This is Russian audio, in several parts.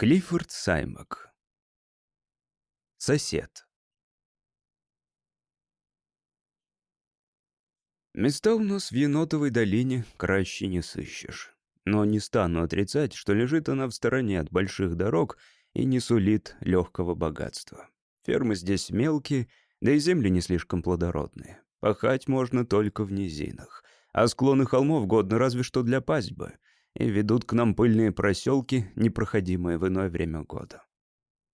Клиффорд Саймак. Сосед. Места у нас в Енотовой долине краще не сыщешь. Но не стану отрицать, что лежит она в стороне от больших дорог и не сулит легкого богатства. Фермы здесь мелкие, да и земли не слишком плодородные. Пахать можно только в низинах, а склоны холмов годны разве что для пастьбы — и ведут к нам пыльные проселки, непроходимые в иное время года.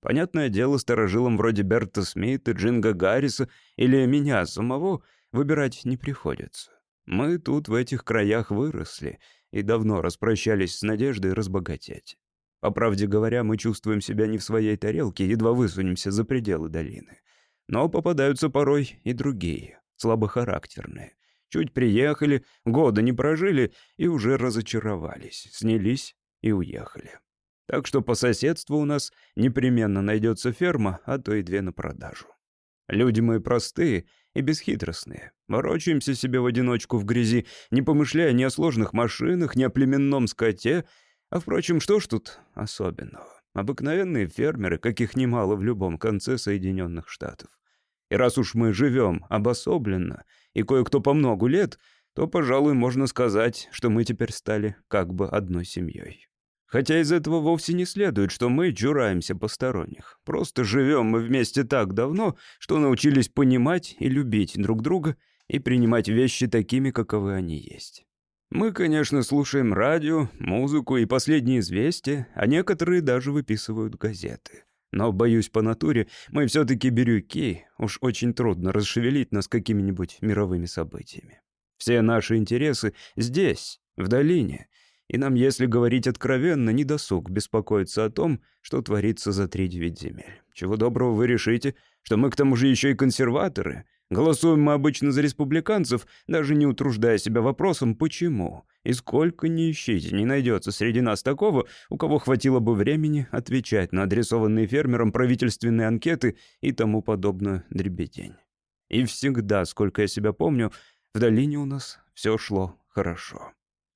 Понятное дело, старожилам вроде Берта Смита, Джинга Гарриса или меня самого выбирать не приходится. Мы тут в этих краях выросли и давно распрощались с надеждой разбогатеть. По правде говоря, мы чувствуем себя не в своей тарелке, едва высунемся за пределы долины. Но попадаются порой и другие, слабохарактерные, Чуть приехали, года не прожили и уже разочаровались, снялись и уехали. Так что по соседству у нас непременно найдется ферма, а то и две на продажу. Люди мы простые и бесхитростные. Ворочаемся себе в одиночку в грязи, не помышляя ни о сложных машинах, ни о племенном скоте. А, впрочем, что ж тут особенного? Обыкновенные фермеры, каких немало в любом конце Соединенных Штатов. И раз уж мы живем обособленно, и кое-кто по многу лет, то, пожалуй, можно сказать, что мы теперь стали как бы одной семьей. Хотя из этого вовсе не следует, что мы чураемся посторонних. Просто живем мы вместе так давно, что научились понимать и любить друг друга и принимать вещи такими, каковы они есть. Мы, конечно, слушаем радио, музыку и последние известия, а некоторые даже выписывают газеты. Но, боюсь, по натуре мы все-таки бирюки, уж очень трудно расшевелить нас какими-нибудь мировыми событиями. Все наши интересы здесь, в долине, и нам, если говорить откровенно, не досуг беспокоиться о том, что творится за три девять земель. Чего доброго вы решите, что мы к тому же еще и консерваторы, Голосуем мы обычно за республиканцев, даже не утруждая себя вопросом «почему?». И сколько ни ищите, не найдется среди нас такого, у кого хватило бы времени отвечать на адресованные фермерам правительственные анкеты и тому подобную дребедень. И всегда, сколько я себя помню, в долине у нас все шло хорошо.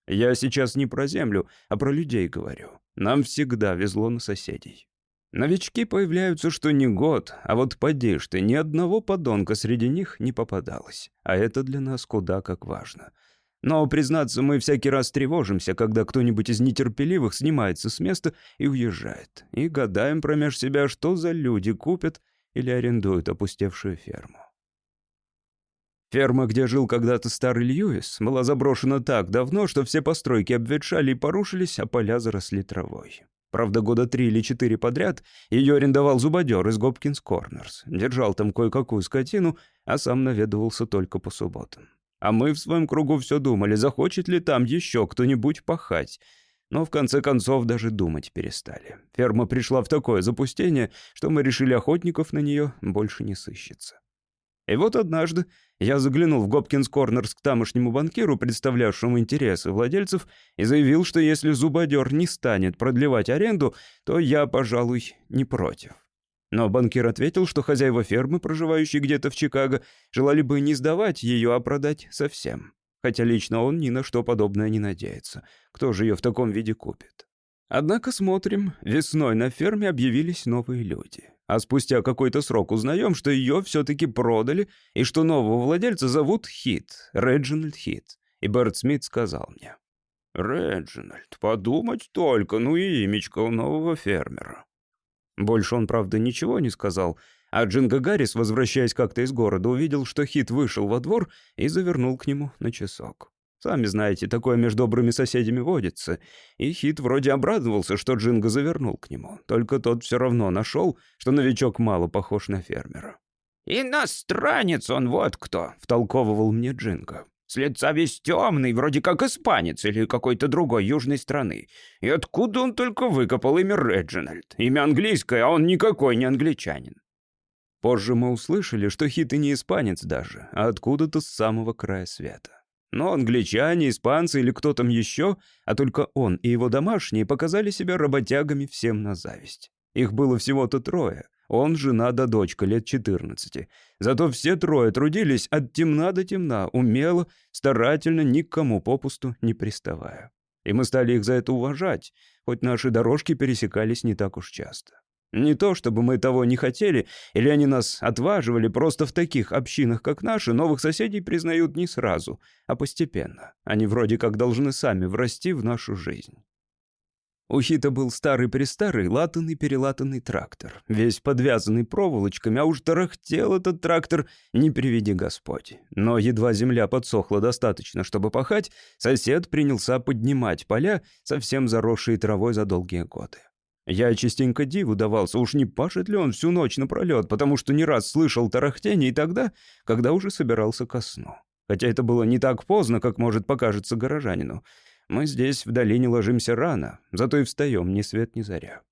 Я сейчас не про землю, а про людей говорю. Нам всегда везло на соседей. Новички появляются что не год, а вот поди ты, ни одного подонка среди них не попадалось. А это для нас куда как важно. Но, признаться, мы всякий раз тревожимся, когда кто-нибудь из нетерпеливых снимается с места и уезжает. И гадаем промеж себя, что за люди купят или арендуют опустевшую ферму. Ферма, где жил когда-то старый Льюис, была заброшена так давно, что все постройки обветшали и порушились, а поля заросли травой. Правда, года три или четыре подряд ее арендовал зубодер из Гопкинс Корнерс. Держал там кое-какую скотину, а сам наведывался только по субботам. А мы в своем кругу все думали, захочет ли там еще кто-нибудь пахать. Но в конце концов даже думать перестали. Ферма пришла в такое запустение, что мы решили охотников на нее больше не сыщется. И вот однажды я заглянул в Гопкинс Корнерс к тамошнему банкиру, представлявшему интересы владельцев, и заявил, что если зубодер не станет продлевать аренду, то я, пожалуй, не против. Но банкир ответил, что хозяева фермы, проживающие где-то в Чикаго, желали бы не сдавать ее, а продать совсем. Хотя лично он ни на что подобное не надеется. Кто же ее в таком виде купит? Однако смотрим, весной на ферме объявились новые люди. А спустя какой-то срок узнаем, что ее все-таки продали, и что нового владельца зовут Хит, Реджинальд Хит. И Берт Смит сказал мне. «Реджинальд, подумать только, ну и имечко у нового фермера». Больше он, правда, ничего не сказал, а Джинго Гаррис, возвращаясь как-то из города, увидел, что Хит вышел во двор и завернул к нему на часок. Сами знаете, такое между добрыми соседями водится. И Хит вроде обрадовался, что Джинго завернул к нему. Только тот все равно нашел, что новичок мало похож на фермера. «Иностранец он вот кто», — втолковывал мне Джинго. «С лица весь темный, вроде как испанец или какой-то другой южной страны. И откуда он только выкопал имя Реджинальд? Имя английское, а он никакой не англичанин». Позже мы услышали, что Хит и не испанец даже, а откуда-то с самого края света. Но англичане, испанцы или кто там еще, а только он и его домашние показали себя работягами всем на зависть. Их было всего-то трое. Он, жена да дочка лет 14. Зато все трое трудились от темна до темна, умело, старательно, никому попусту не приставая. и мы стали их за это уважать, хоть наши дорожки пересекались не так уж часто. Не то, чтобы мы того не хотели, или они нас отваживали, просто в таких общинах, как наши, новых соседей признают не сразу, а постепенно. Они вроде как должны сами врасти в нашу жизнь. У Хита был старый-престарый, латанный-перелатанный трактор, весь подвязанный проволочками, а уж тарахтел этот трактор, не приведи Господь. Но едва земля подсохла достаточно, чтобы пахать, сосед принялся поднимать поля, совсем заросшие травой за долгие годы. Я частенько диву давался, уж не пашет ли он всю ночь напролет, потому что не раз слышал тарахтение и тогда, когда уже собирался ко сну. Хотя это было не так поздно, как может покажется горожанину. Мы здесь в долине ложимся рано, зато и встаем ни свет ни заря.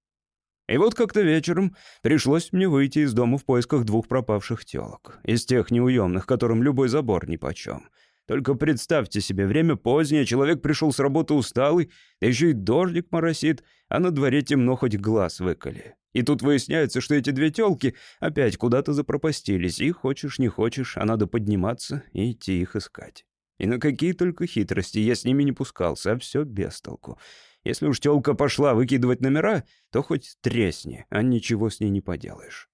И вот как-то вечером пришлось мне выйти из дома в поисках двух пропавших телок, из тех неуемных, которым любой забор нипочем — только представьте себе, время позднее, человек пришел с работы усталый, да еще и дождик моросит, а на дворе темно хоть глаз выколи. И тут выясняется, что эти две тёлки опять куда-то запропастились, и хочешь не хочешь, а надо подниматься и идти их искать. И на какие только хитрости я с ними не пускался, а все без толку. Если уж тёлка пошла выкидывать номера, то хоть тресни, а ничего с ней не поделаешь.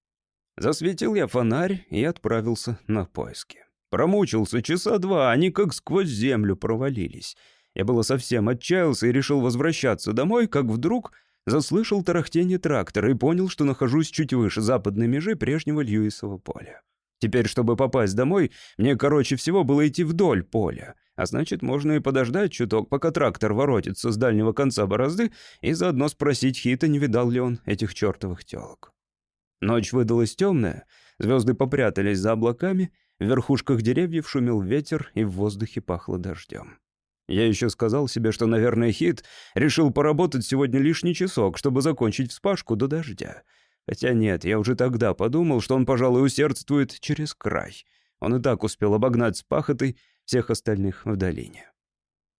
Засветил я фонарь и отправился на поиски. Промучился часа два, они как сквозь землю провалились. Я было совсем отчаялся и решил возвращаться домой, как вдруг заслышал тарахтение трактора и понял, что нахожусь чуть выше западной межи прежнего Льюисова поля. Теперь, чтобы попасть домой, мне, короче всего, было идти вдоль поля. А значит, можно и подождать чуток, пока трактор воротится с дальнего конца борозды, и заодно спросить Хита, не видал ли он этих чертовых телок. Ночь выдалась темная, звезды попрятались за облаками, в верхушках деревьев шумел ветер, и в воздухе пахло дождем. Я еще сказал себе, что, наверное, Хит решил поработать сегодня лишний часок, чтобы закончить вспашку до дождя. Хотя нет, я уже тогда подумал, что он, пожалуй, усердствует через край. Он и так успел обогнать с пахотой всех остальных в долине.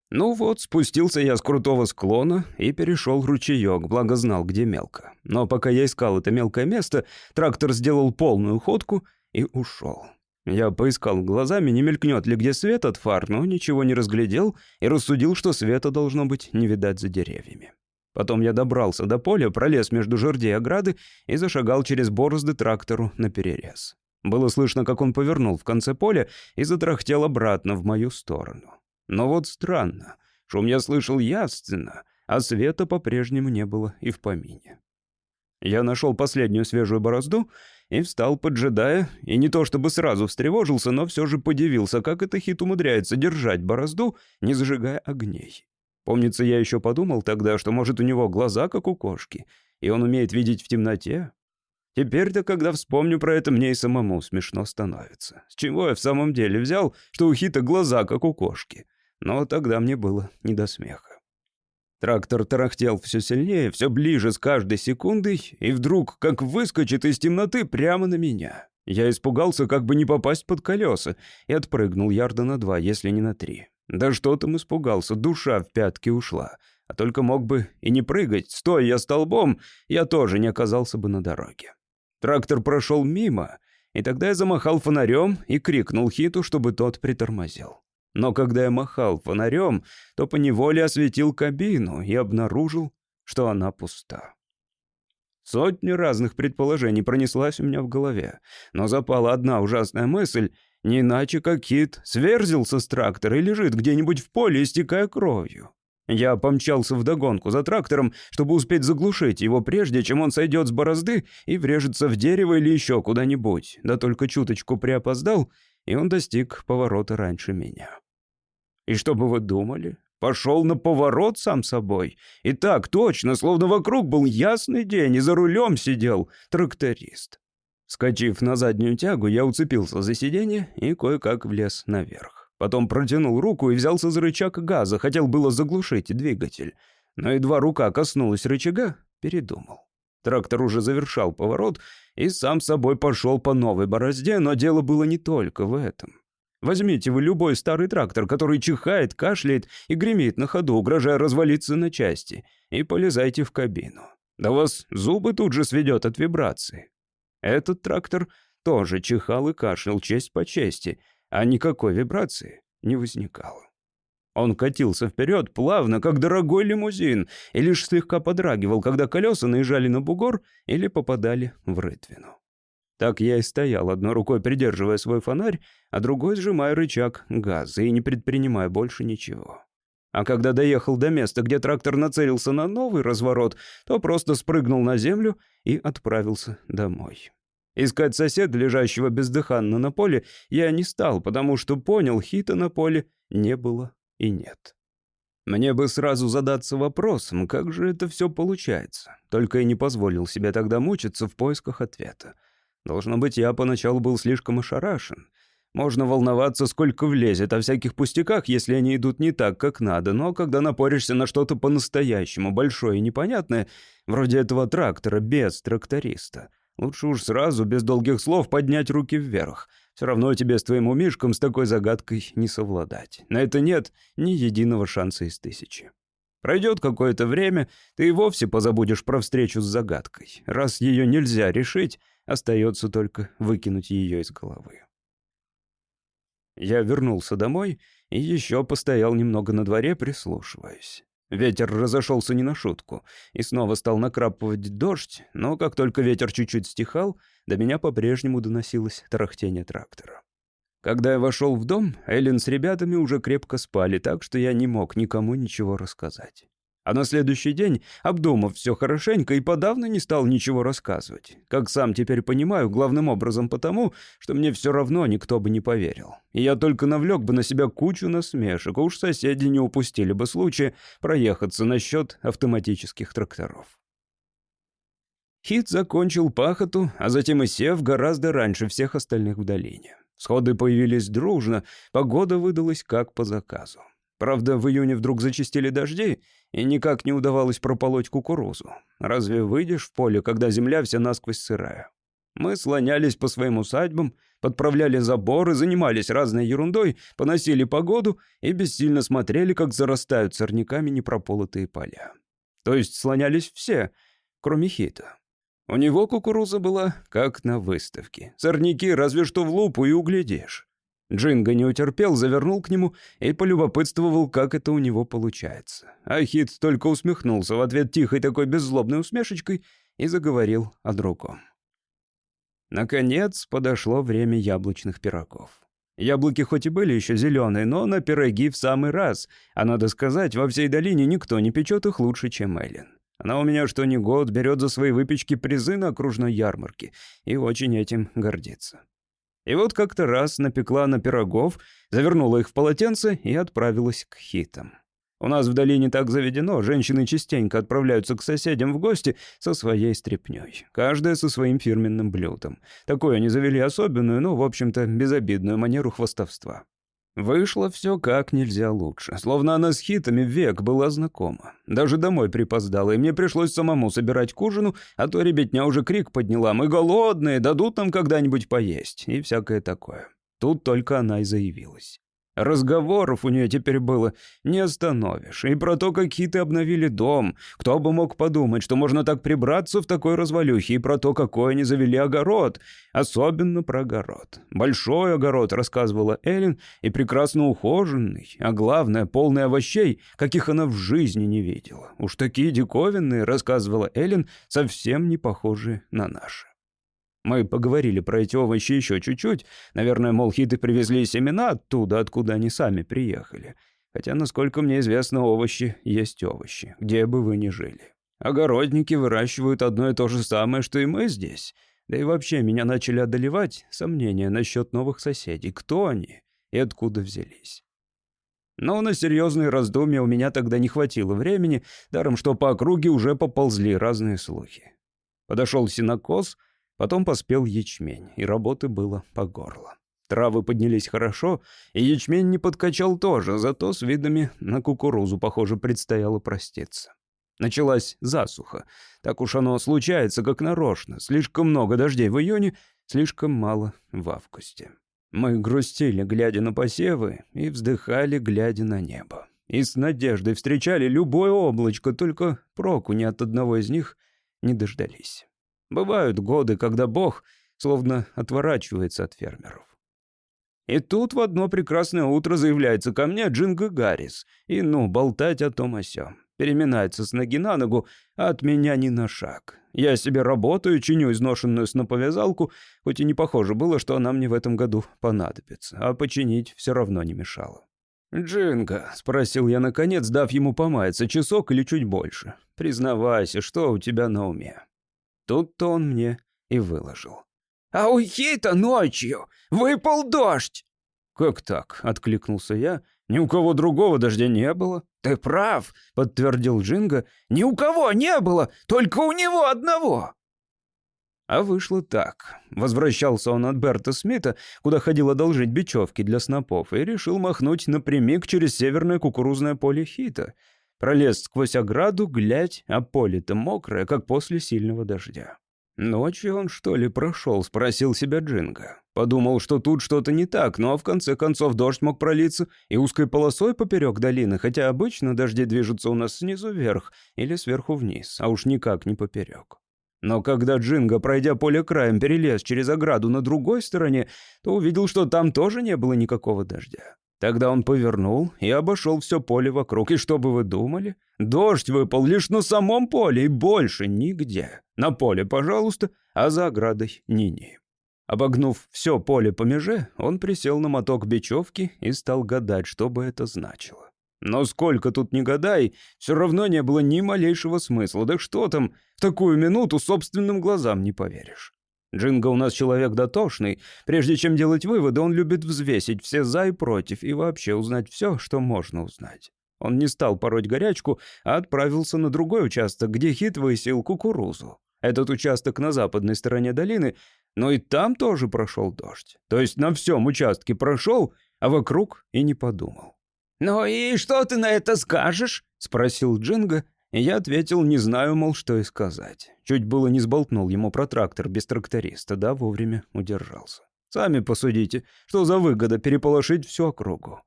Ну вот, спустился я с крутого склона и перешел ручеек, благо знал, где мелко. Но пока я искал это мелкое место, трактор сделал полную ходку и ушел. Я поискал глазами, не мелькнет ли где свет от фар, но ничего не разглядел и рассудил, что света должно быть не видать за деревьями. Потом я добрался до поля, пролез между жердей ограды и зашагал через борозды трактору на перерез. Было слышно, как он повернул в конце поля и затрахтел обратно в мою сторону. Но вот странно, шум я слышал явственно, а света по-прежнему не было и в помине. Я нашел последнюю свежую борозду и встал, поджидая, и не то чтобы сразу встревожился, но все же подивился, как это хит умудряется держать борозду, не зажигая огней. Помнится, я еще подумал тогда, что, может, у него глаза, как у кошки, и он умеет видеть в темноте. Теперь-то, когда вспомню про это, мне и самому смешно становится. С чего я в самом деле взял, что у Хита глаза, как у кошки? Но тогда мне было не до смеха. Трактор тарахтел все сильнее, все ближе с каждой секундой, и вдруг, как выскочит из темноты прямо на меня. Я испугался, как бы не попасть под колеса, и отпрыгнул ярда на два, если не на три. Да что там испугался, душа в пятки ушла. А только мог бы и не прыгать, стоя я столбом, я тоже не оказался бы на дороге. Трактор прошел мимо, и тогда я замахал фонарем и крикнул Хиту, чтобы тот притормозил. Но когда я махал фонарем, то поневоле осветил кабину и обнаружил, что она пуста. Сотни разных предположений пронеслась у меня в голове, но запала одна ужасная мысль, не иначе как Кит сверзился с трактора и лежит где-нибудь в поле, истекая кровью. Я помчался вдогонку за трактором, чтобы успеть заглушить его прежде, чем он сойдет с борозды и врежется в дерево или еще куда-нибудь, да только чуточку приопоздал, и он достиг поворота раньше меня. И что бы вы думали? Пошел на поворот сам собой. И так точно, словно вокруг был ясный день, и за рулем сидел тракторист. Скочив на заднюю тягу, я уцепился за сиденье и кое-как влез наверх. Потом протянул руку и взялся за рычаг газа, хотел было заглушить двигатель. Но едва рука коснулась рычага, передумал. Трактор уже завершал поворот и сам собой пошел по новой борозде, но дело было не только в этом. Возьмите вы любой старый трактор, который чихает, кашляет и гремит на ходу, угрожая развалиться на части, и полезайте в кабину. Да вас зубы тут же сведет от вибрации. Этот трактор тоже чихал и кашлял честь по чести, а никакой вибрации не возникало. Он катился вперед плавно, как дорогой лимузин, и лишь слегка подрагивал, когда колеса наезжали на бугор или попадали в рытвину. Так я и стоял, одной рукой придерживая свой фонарь, а другой сжимая рычаг газа и не предпринимая больше ничего. А когда доехал до места, где трактор нацелился на новый разворот, то просто спрыгнул на землю и отправился домой. Искать соседа, лежащего бездыханно на поле, я не стал, потому что понял, хита на поле не было и нет. Мне бы сразу задаться вопросом, как же это все получается. Только и не позволил себе тогда мучиться в поисках ответа. Должно быть, я поначалу был слишком ошарашен. Можно волноваться, сколько влезет о всяких пустяках, если они идут не так, как надо, но когда напоришься на что-то по-настоящему большое и непонятное, вроде этого трактора без тракториста, лучше уж сразу, без долгих слов, поднять руки вверх. Все равно тебе с твоим умишком с такой загадкой не совладать. На это нет ни единого шанса из тысячи. Пройдет какое-то время, ты и вовсе позабудешь про встречу с загадкой. Раз ее нельзя решить, остается только выкинуть ее из головы. Я вернулся домой и еще постоял немного на дворе, прислушиваясь. Ветер разошелся не на шутку, и снова стал накрапывать дождь, но как только ветер чуть-чуть стихал, до меня по-прежнему доносилось тарахтение трактора. Когда я вошел в дом, Эллен с ребятами уже крепко спали, так что я не мог никому ничего рассказать. А на следующий день, обдумав все хорошенько, и подавно не стал ничего рассказывать. Как сам теперь понимаю, главным образом потому, что мне все равно никто бы не поверил. И я только навлек бы на себя кучу насмешек, а уж соседи не упустили бы случая проехаться насчет автоматических тракторов. Хит закончил пахоту, а затем и сев гораздо раньше всех остальных в долине. Сходы появились дружно, погода выдалась как по заказу. Правда, в июне вдруг зачистили дожди, и никак не удавалось прополоть кукурузу. Разве выйдешь в поле, когда земля вся насквозь сырая? Мы слонялись по своим усадьбам, подправляли заборы, занимались разной ерундой, поносили погоду и бессильно смотрели, как зарастают сорняками непрополотые поля. То есть слонялись все, кроме Хита. У него кукуруза была как на выставке. Сорняки разве что в лупу и углядишь. Джинго не утерпел, завернул к нему и полюбопытствовал, как это у него получается. Ахит только усмехнулся в ответ тихой такой беззлобной усмешечкой и заговорил о другом. Наконец подошло время яблочных пирогов. Яблоки хоть и были еще зеленые, но на пироги в самый раз, а надо сказать, во всей долине никто не печет их лучше, чем Эллен. Она у меня что ни год берет за свои выпечки призы на окружной ярмарке и очень этим гордится. И вот как-то раз напекла на пирогов, завернула их в полотенце и отправилась к хитам. У нас в долине так заведено, женщины частенько отправляются к соседям в гости со своей стряпнёй. Каждая со своим фирменным блюдом. Такое они завели особенную, но, в общем-то, безобидную манеру хвостовства. Вышло все как нельзя лучше, словно она с хитами век была знакома. Даже домой припоздала, и мне пришлось самому собирать к ужину, а то ребятня уже крик подняла. «Мы голодные, дадут нам когда-нибудь поесть» и всякое такое. Тут только она и заявилась. Разговоров у нее теперь было не остановишь. И про то, какие ты обновили дом. Кто бы мог подумать, что можно так прибраться в такой развалюхе. И про то, какой они завели огород. Особенно про огород. Большой огород, рассказывала Эллен, и прекрасно ухоженный. А главное, полный овощей, каких она в жизни не видела. Уж такие диковинные, рассказывала Эллен, совсем не похожие на наши. Мы поговорили про эти овощи еще чуть-чуть. Наверное, мол, хиты привезли семена оттуда, откуда они сами приехали. Хотя, насколько мне известно, овощи есть овощи, где бы вы ни жили. Огородники выращивают одно и то же самое, что и мы здесь. Да и вообще меня начали одолевать сомнения насчет новых соседей. Кто они и откуда взялись? Но на серьезные раздумья у меня тогда не хватило времени, даром что по округе уже поползли разные слухи. Подошел синокос — Потом поспел ячмень, и работы было по горло. Травы поднялись хорошо, и ячмень не подкачал тоже, зато с видами на кукурузу, похоже, предстояло проститься. Началась засуха. Так уж оно случается, как нарочно. Слишком много дождей в июне, слишком мало в августе. Мы грустили, глядя на посевы, и вздыхали, глядя на небо. И с надеждой встречали любое облачко, только проку ни от одного из них не дождались. Бывают годы, когда Бог словно отворачивается от фермеров. И тут в одно прекрасное утро заявляется ко мне Джинго Гаррис. И ну, болтать о том о сём. Переминается с ноги на ногу, а от меня ни на шаг. Я себе работаю, чиню изношенную сноповязалку, хоть и не похоже было, что она мне в этом году понадобится, а починить все равно не мешало. «Джинго», — спросил я наконец, дав ему помаяться, часок или чуть больше. «Признавайся, что у тебя на уме?» Тут-то он мне и выложил. «А у Хита ночью выпал дождь!» «Как так?» — откликнулся я. «Ни у кого другого дождя не было». «Ты прав», — подтвердил Джинго. «Ни у кого не было, только у него одного». А вышло так. Возвращался он от Берта Смита, куда ходил одолжить бечевки для снопов, и решил махнуть напрямик через северное кукурузное поле Хита. Пролез сквозь ограду, глядь, а поле-то мокрое, как после сильного дождя. «Ночью он, что ли, прошел?» — спросил себя Джинго. Подумал, что тут что-то не так, но в конце концов дождь мог пролиться и узкой полосой поперек долины, хотя обычно дожди движутся у нас снизу вверх или сверху вниз, а уж никак не поперек. Но когда Джинго, пройдя поле краем, перелез через ограду на другой стороне, то увидел, что там тоже не было никакого дождя. Тогда он повернул и обошел все поле вокруг. И что бы вы думали? Дождь выпал лишь на самом поле и больше нигде. На поле, пожалуйста, а за оградой ни-ни. Обогнув все поле по меже, он присел на моток бечевки и стал гадать, что бы это значило. Но сколько тут ни гадай, все равно не было ни малейшего смысла. Да что там, в такую минуту собственным глазам не поверишь. Джинго у нас человек дотошный. Прежде чем делать выводы, он любит взвесить все за и против и вообще узнать все, что можно узнать. Он не стал пороть горячку, а отправился на другой участок, где Хит высеял кукурузу. Этот участок на западной стороне долины, но и там тоже прошел дождь. То есть на всем участке прошел, а вокруг и не подумал. «Ну и что ты на это скажешь?» — спросил Джинго, и я ответил, не знаю, мол, что и сказать. Чуть было не сболтнул ему про трактор без тракториста, да, вовремя удержался. Сами посудите, что за выгода переполошить всю округу.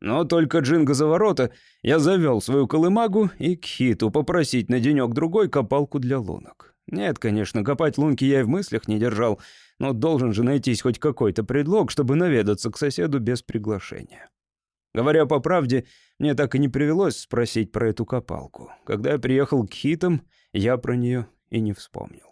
Но только Джинго за ворота я завел свою колымагу и к хиту попросить на денек-другой копалку для лунок. Нет, конечно, копать лунки я и в мыслях не держал, но должен же найтись хоть какой-то предлог, чтобы наведаться к соседу без приглашения. Говоря по правде, мне так и не привелось спросить про эту копалку. Когда я приехал к Хитам, я про нее и не вспомнил.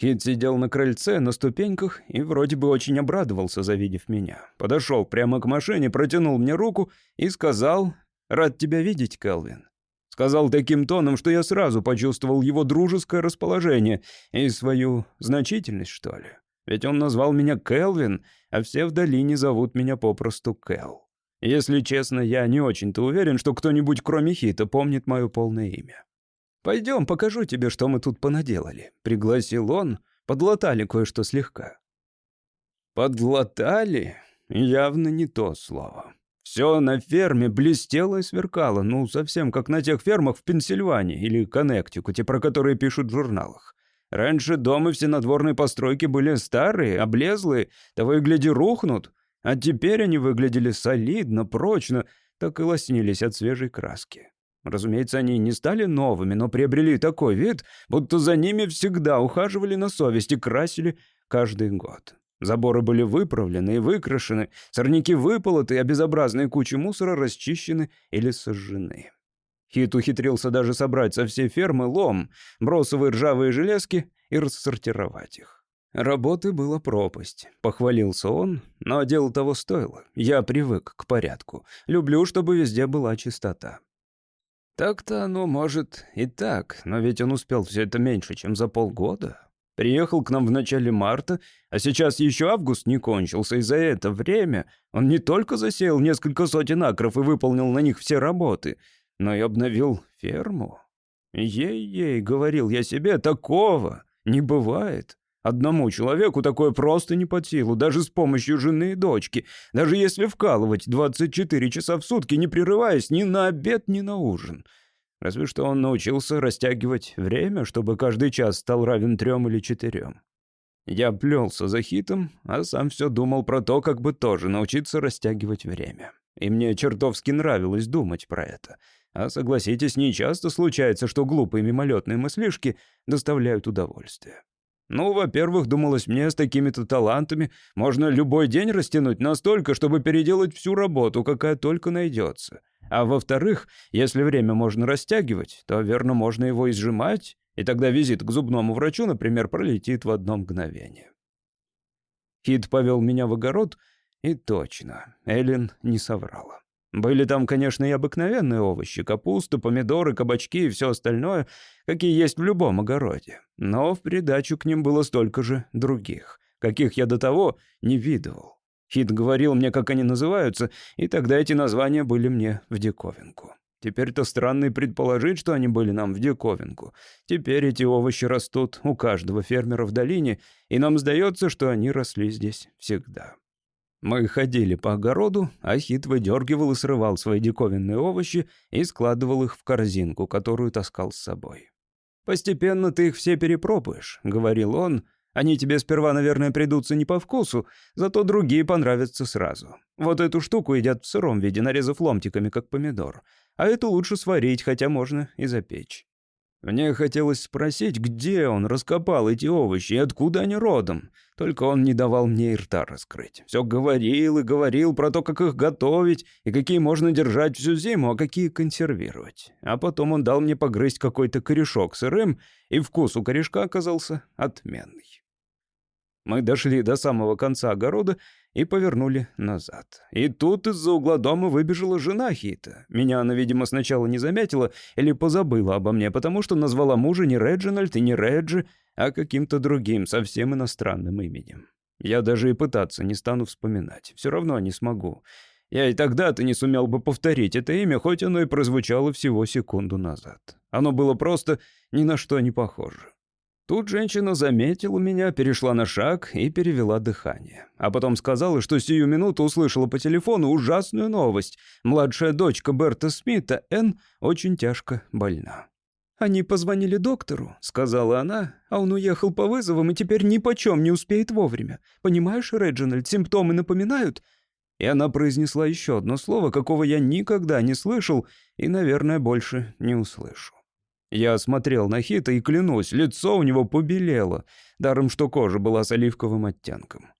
Хит сидел на крыльце, на ступеньках, и вроде бы очень обрадовался, завидев меня. Подошел прямо к машине, протянул мне руку и сказал «Рад тебя видеть, Келвин». Сказал таким тоном, что я сразу почувствовал его дружеское расположение и свою значительность, что ли. Ведь он назвал меня Келвин, а все в долине зовут меня попросту Кел. Если честно, я не очень-то уверен, что кто-нибудь кроме Хита помнит мое полное имя. «Пойдем, покажу тебе, что мы тут понаделали», — пригласил он. Подлатали кое-что слегка. «Подлатали?» Явно не то слово. Все на ферме блестело и сверкало, ну, совсем как на тех фермах в Пенсильвании или Коннектикуте, про которые пишут в журналах. Раньше дома все надворные постройки были старые, облезлые, того и гляди рухнут. А теперь они выглядели солидно, прочно, так и лоснились от свежей краски. Разумеется, они не стали новыми, но приобрели такой вид, будто за ними всегда ухаживали на совесть и красили каждый год. Заборы были выправлены и выкрашены, сорняки выполоты, а безобразные кучи мусора расчищены или сожжены. Хит ухитрился даже собрать со всей фермы лом, бросовые ржавые железки и рассортировать их. Работы было пропасть, похвалился он, но дело того стоило. Я привык к порядку. Люблю, чтобы везде была чистота. Так-то оно может и так, но ведь он успел все это меньше, чем за полгода. Приехал к нам в начале марта, а сейчас еще август не кончился, и за это время он не только засеял несколько сотен акров и выполнил на них все работы, но и обновил ферму. Ей-ей, говорил я себе, такого не бывает. Одному человеку такое просто не под силу, даже с помощью жены и дочки, даже если вкалывать 24 часа в сутки, не прерываясь ни на обед, ни на ужин. Разве что он научился растягивать время, чтобы каждый час стал равен трем или четырем. Я плелся за хитом, а сам все думал про то, как бы тоже научиться растягивать время. И мне чертовски нравилось думать про это. А согласитесь, нечасто случается, что глупые мимолетные мыслишки доставляют удовольствие. Ну, во-первых, думалось мне, с такими-то талантами можно любой день растянуть настолько, чтобы переделать всю работу, какая только найдется. А во-вторых, если время можно растягивать, то, верно, можно его изжимать, и тогда визит к зубному врачу, например, пролетит в одно мгновение. Хит повел меня в огород, и точно, Эллен не соврала. Были там, конечно, и обыкновенные овощи, капуста, помидоры, кабачки и все остальное, какие есть в любом огороде. Но в придачу к ним было столько же других, каких я до того не видывал. Хит говорил мне, как они называются, и тогда эти названия были мне в диковинку. Теперь-то странно и предположить, что они были нам в диковинку. Теперь эти овощи растут у каждого фермера в долине, и нам сдается, что они росли здесь всегда. Мы ходили по огороду, а Хит выдергивал и срывал свои диковинные овощи и складывал их в корзинку, которую таскал с собой. «Постепенно ты их все перепробуешь», — говорил он. «Они тебе сперва, наверное, придутся не по вкусу, зато другие понравятся сразу. Вот эту штуку едят в сыром виде, нарезав ломтиками, как помидор. А эту лучше сварить, хотя можно и запечь. Мне хотелось спросить, где он раскопал эти овощи и откуда они родом. Только он не давал мне и рта раскрыть. Все говорил и говорил про то, как их готовить, и какие можно держать всю зиму, а какие консервировать. А потом он дал мне погрызть какой-то корешок сырым, и вкус у корешка оказался отменный. Мы дошли до самого конца огорода и повернули назад. И тут из-за угла дома выбежала жена Хита. Меня она, видимо, сначала не заметила или позабыла обо мне, потому что назвала мужа не Реджинальд и не Реджи, а каким-то другим, совсем иностранным именем. Я даже и пытаться не стану вспоминать. Все равно не смогу. Я и тогда-то не сумел бы повторить это имя, хоть оно и прозвучало всего секунду назад. Оно было просто ни на что не похоже. Тут женщина заметила меня, перешла на шаг и перевела дыхание. А потом сказала, что сию минуту услышала по телефону ужасную новость. Младшая дочка Берта Смита, Энн, очень тяжко больна. «Они позвонили доктору», — сказала она, «а он уехал по вызовам и теперь ни почем не успеет вовремя. Понимаешь, Реджинальд, симптомы напоминают...» И она произнесла еще одно слово, какого я никогда не слышал и, наверное, больше не услышу. Я смотрел на Хита и, клянусь, лицо у него побелело, даром что кожа была с оливковым оттенком.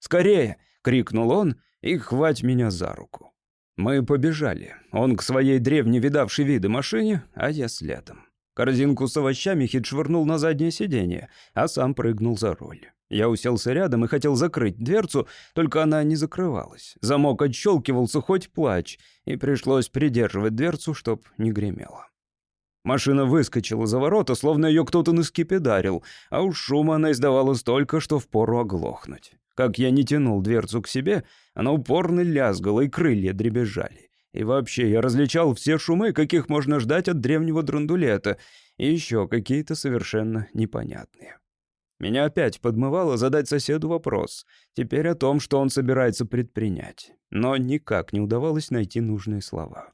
«Скорее!» — крикнул он, и хвать меня за руку. Мы побежали. Он к своей древне видавшей виды машине, а я следом. Корзинку с овощами Хит швырнул на заднее сиденье, а сам прыгнул за руль. Я уселся рядом и хотел закрыть дверцу, только она не закрывалась. Замок отщелкивался хоть плач, и пришлось придерживать дверцу, чтоб не гремело. Машина выскочила за ворота, словно ее кто-то наскипидарил, а уж шума она издавала столько, что впору оглохнуть. Как я не тянул дверцу к себе, она упорно лязгала, и крылья дребезжали. И вообще, я различал все шумы, каких можно ждать от древнего драндулета, и еще какие-то совершенно непонятные. Меня опять подмывало задать соседу вопрос, теперь о том, что он собирается предпринять, но никак не удавалось найти нужные слова.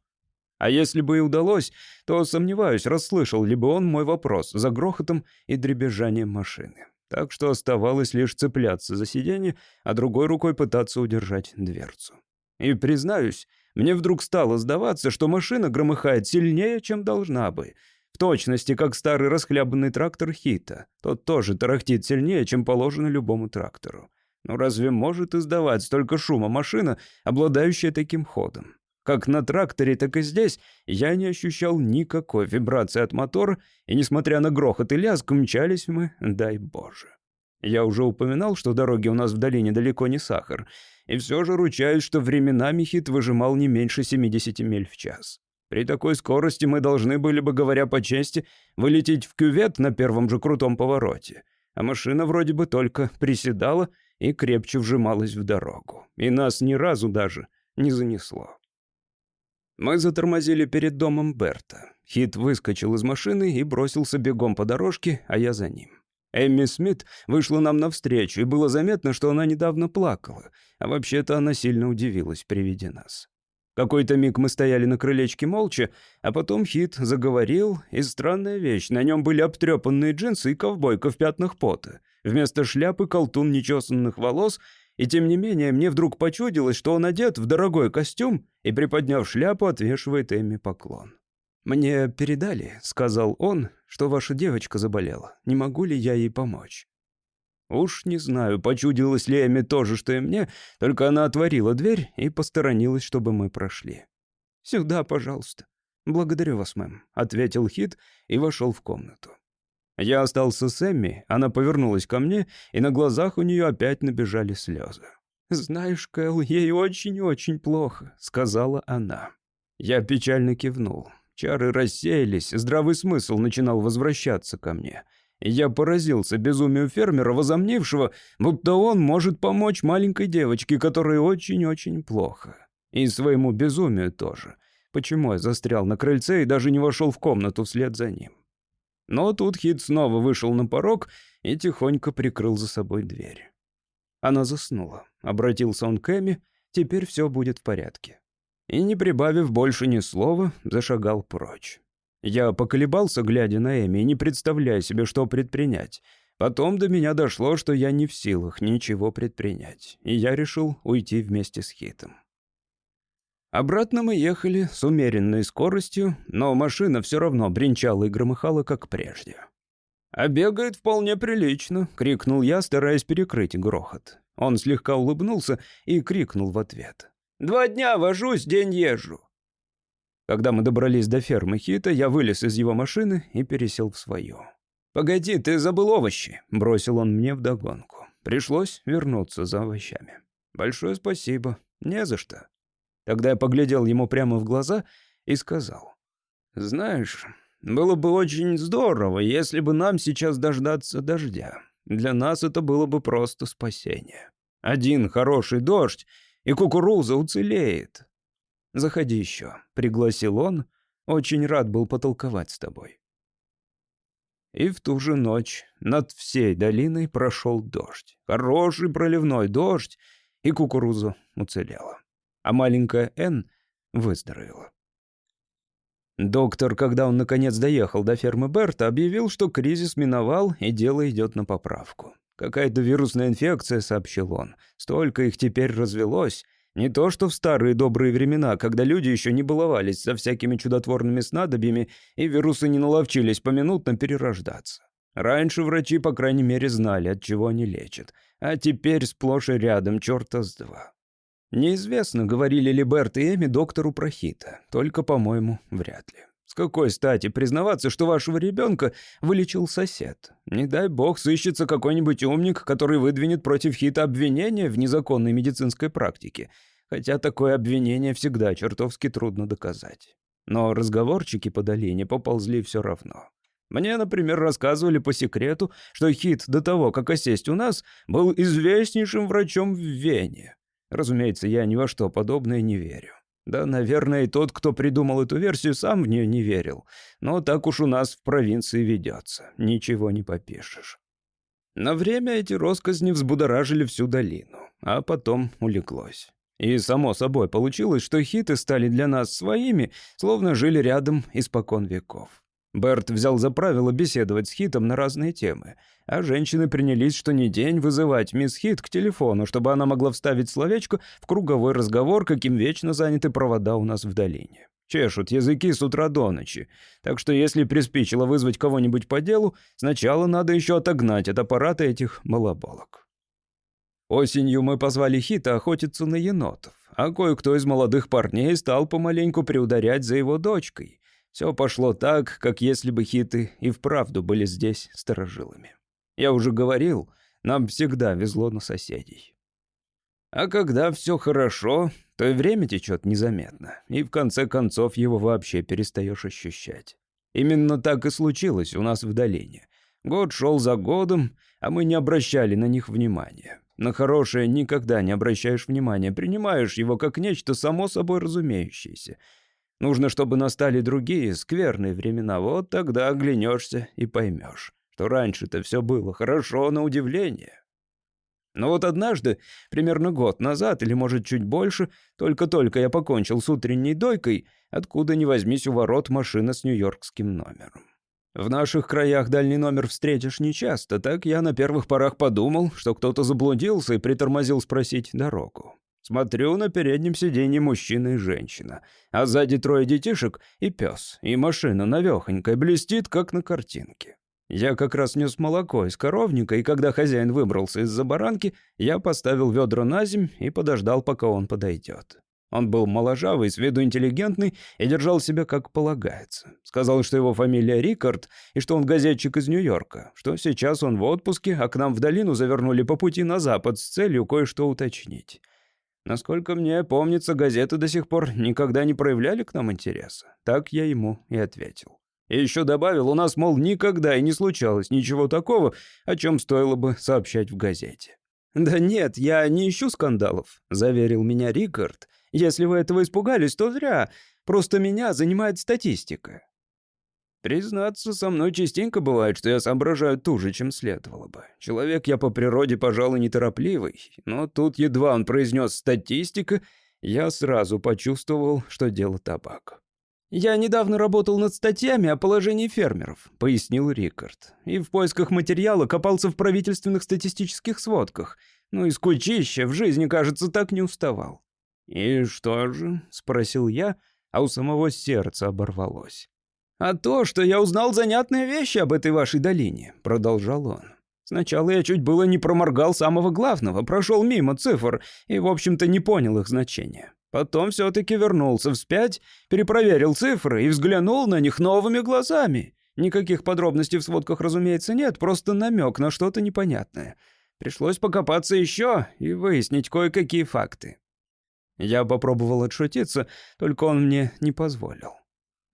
А если бы и удалось, то, сомневаюсь, расслышал ли бы он мой вопрос за грохотом и дребезжанием машины. Так что оставалось лишь цепляться за сиденье, а другой рукой пытаться удержать дверцу. И, признаюсь, мне вдруг стало сдаваться, что машина громыхает сильнее, чем должна бы. В точности, как старый расхлябанный трактор Хита. Тот тоже тарахтит сильнее, чем положено любому трактору. Но разве может издавать столько шума машина, обладающая таким ходом? Как на тракторе, так и здесь я не ощущал никакой вибрации от мотора, и, несмотря на грохот и лязг, мчались мы, дай боже. Я уже упоминал, что дороги у нас в долине далеко не сахар, и все же ручаюсь, что временами хит выжимал не меньше 70 миль в час. При такой скорости мы должны были бы, говоря по чести, вылететь в кювет на первом же крутом повороте. А машина вроде бы только приседала и крепче вжималась в дорогу. И нас ни разу даже не занесло. Мы затормозили перед домом Берта. Хит выскочил из машины и бросился бегом по дорожке, а я за ним. Эмми Смит вышла нам навстречу, и было заметно, что она недавно плакала, а вообще-то она сильно удивилась при виде нас. Какой-то миг мы стояли на крылечке молча, а потом Хит заговорил, и странная вещь, на нем были обтрепанные джинсы и ковбойка в пятнах пота. Вместо шляпы колтун нечесанных волос — и тем не менее, мне вдруг почудилось, что он одет в дорогой костюм и, приподняв шляпу, отвешивает Эмми поклон. «Мне передали», — сказал он, — «что ваша девочка заболела. Не могу ли я ей помочь?» Уж не знаю, почудилось ли Эми то же, что и мне, только она отворила дверь и посторонилась, чтобы мы прошли. «Сюда, пожалуйста». «Благодарю вас, мэм», — ответил Хит и вошел в комнату. Я остался с Эмми, она повернулась ко мне, и на глазах у нее опять набежали слезы. «Знаешь, Кэл, ей очень-очень плохо», — сказала она. Я печально кивнул. Чары рассеялись, здравый смысл начинал возвращаться ко мне. Я поразился безумию фермера, возомнившего, будто он может помочь маленькой девочке, которой очень-очень плохо. И своему безумию тоже. Почему я застрял на крыльце и даже не вошел в комнату вслед за ним? Но тут Хит снова вышел на порог и тихонько прикрыл за собой дверь. Она заснула. Обратился он к Эми. Теперь все будет в порядке и, не прибавив больше ни слова, зашагал прочь. Я поколебался, глядя на Эми, не представляя себе, что предпринять. Потом до меня дошло, что я не в силах ничего предпринять, и я решил уйти вместе с Хитом. Обратно мы ехали с умеренной скоростью, но машина все равно бренчала и громыхала, как прежде. «А бегает вполне прилично», — крикнул я, стараясь перекрыть грохот. Он слегка улыбнулся и крикнул в ответ. Два дня вожусь, день езжу». Когда мы добрались до фермы Хита, я вылез из его машины и пересел в свою. «Погоди, ты забыл овощи», — бросил он мне вдогонку. Пришлось вернуться за овощами. «Большое спасибо. Не за что». Тогда я поглядел ему прямо в глаза и сказал. «Знаешь, было бы очень здорово, если бы нам сейчас дождаться дождя. Для нас это было бы просто спасение. Один хороший дождь, и кукуруза уцелеет. Заходи еще, пригласил он. Очень рад был потолковать с тобой. И в ту же ночь над всей долиной прошел дождь. Хороший проливной дождь, и кукуруза уцелела. А маленькая Н выздоровела. Доктор, когда он наконец доехал до фермы Берта, объявил, что кризис миновал и дело идет на поправку. «Какая-то вирусная инфекция», — сообщил он. «Столько их теперь развелось. Не то, что в старые добрые времена, когда люди еще не баловались со всякими чудотворными снадобьями, и вирусы не наловчились поминутно перерождаться. Раньше врачи, по крайней мере, знали, от чего они лечат. А теперь сплошь и рядом, черта с два. Неизвестно, говорили ли Берт и Эми доктору про Хита. Только, по-моему, вряд ли. С какой стати признаваться, что вашего ребенка вылечил сосед? Не дай бог сыщется какой-нибудь умник, который выдвинет против Хита обвинение в незаконной медицинской практике. Хотя такое обвинение всегда чертовски трудно доказать. Но разговорчики по долине поползли все равно. Мне, например, рассказывали по секрету, что Хит до того, как осесть у нас, был известнейшим врачом в Вене. Разумеется, я ни во что подобное не верю. Да, наверное, и тот, кто придумал эту версию, сам в нее не верил. Но так уж у нас в провинции ведется. Ничего не попишешь. На время эти росказни взбудоражили всю долину, а потом улеглось. И само собой получилось, что хиты стали для нас своими, словно жили рядом испокон веков. Берт взял за правило беседовать с Хитом на разные темы, а женщины принялись что ни день вызывать мисс Хит к телефону, чтобы она могла вставить словечко в круговой разговор, каким вечно заняты провода у нас в долине. Чешут языки с утра до ночи, так что если приспичило вызвать кого-нибудь по делу, сначала надо еще отогнать от аппарата этих малоболок. Осенью мы позвали Хита охотиться на енотов, а кое-кто из молодых парней стал помаленьку приударять за его дочкой. Все пошло так, как если бы хиты и вправду были здесь сторожилами. Я уже говорил, нам всегда везло на соседей. А когда все хорошо, то и время течет незаметно, и в конце концов его вообще перестаешь ощущать. Именно так и случилось у нас в долине. Год шел за годом, а мы не обращали на них внимания. На хорошее никогда не обращаешь внимания, принимаешь его как нечто само собой разумеющееся — Нужно, чтобы настали другие, скверные времена. Вот тогда оглянешься и поймешь, что раньше-то все было хорошо на удивление. Но вот однажды, примерно год назад, или, может, чуть больше, только-только я покончил с утренней дойкой, откуда ни возьмись у ворот машина с нью-йоркским номером. В наших краях дальний номер встретишь нечасто, так я на первых порах подумал, что кто-то заблудился и притормозил спросить дорогу. Смотрю, на переднем сиденье мужчина и женщина, а сзади трое детишек и пес, и машина навехонькая блестит, как на картинке. Я как раз нес молоко из коровника, и когда хозяин выбрался из-за баранки, я поставил ведра на земь и подождал, пока он подойдет. Он был моложавый, с виду интеллигентный и держал себя как полагается. Сказал, что его фамилия Рикард и что он газетчик из Нью-Йорка, что сейчас он в отпуске, а к нам в долину завернули по пути на запад с целью кое-что уточнить. Насколько мне помнится, газеты до сих пор никогда не проявляли к нам интереса. Так я ему и ответил. И еще добавил, у нас, мол, никогда и не случалось ничего такого, о чем стоило бы сообщать в газете. «Да нет, я не ищу скандалов», — заверил меня Рикард. Если вы этого испугались, то зря. Просто меня занимает статистика». Признаться, со мной частенько бывает, что я соображаю туже, чем следовало бы. Человек я по природе, пожалуй, неторопливый, но тут едва он произнес «статистика», я сразу почувствовал, что дело табак. «Я недавно работал над статьями о положении фермеров», — пояснил Рикард. «И в поисках материала копался в правительственных статистических сводках. Ну и скучище, в жизни, кажется, так не уставал. «И что же?» — спросил я, а у самого сердца оборвалось. «А то, что я узнал занятные вещи об этой вашей долине», — продолжал он. «Сначала я чуть было не проморгал самого главного, прошел мимо цифр и, в общем-то, не понял их значения. Потом все-таки вернулся вспять, перепроверил цифры и взглянул на них новыми глазами. Никаких подробностей в сводках, разумеется, нет, просто намек на что-то непонятное. Пришлось покопаться еще и выяснить кое-какие факты. Я попробовал отшутиться, только он мне не позволил.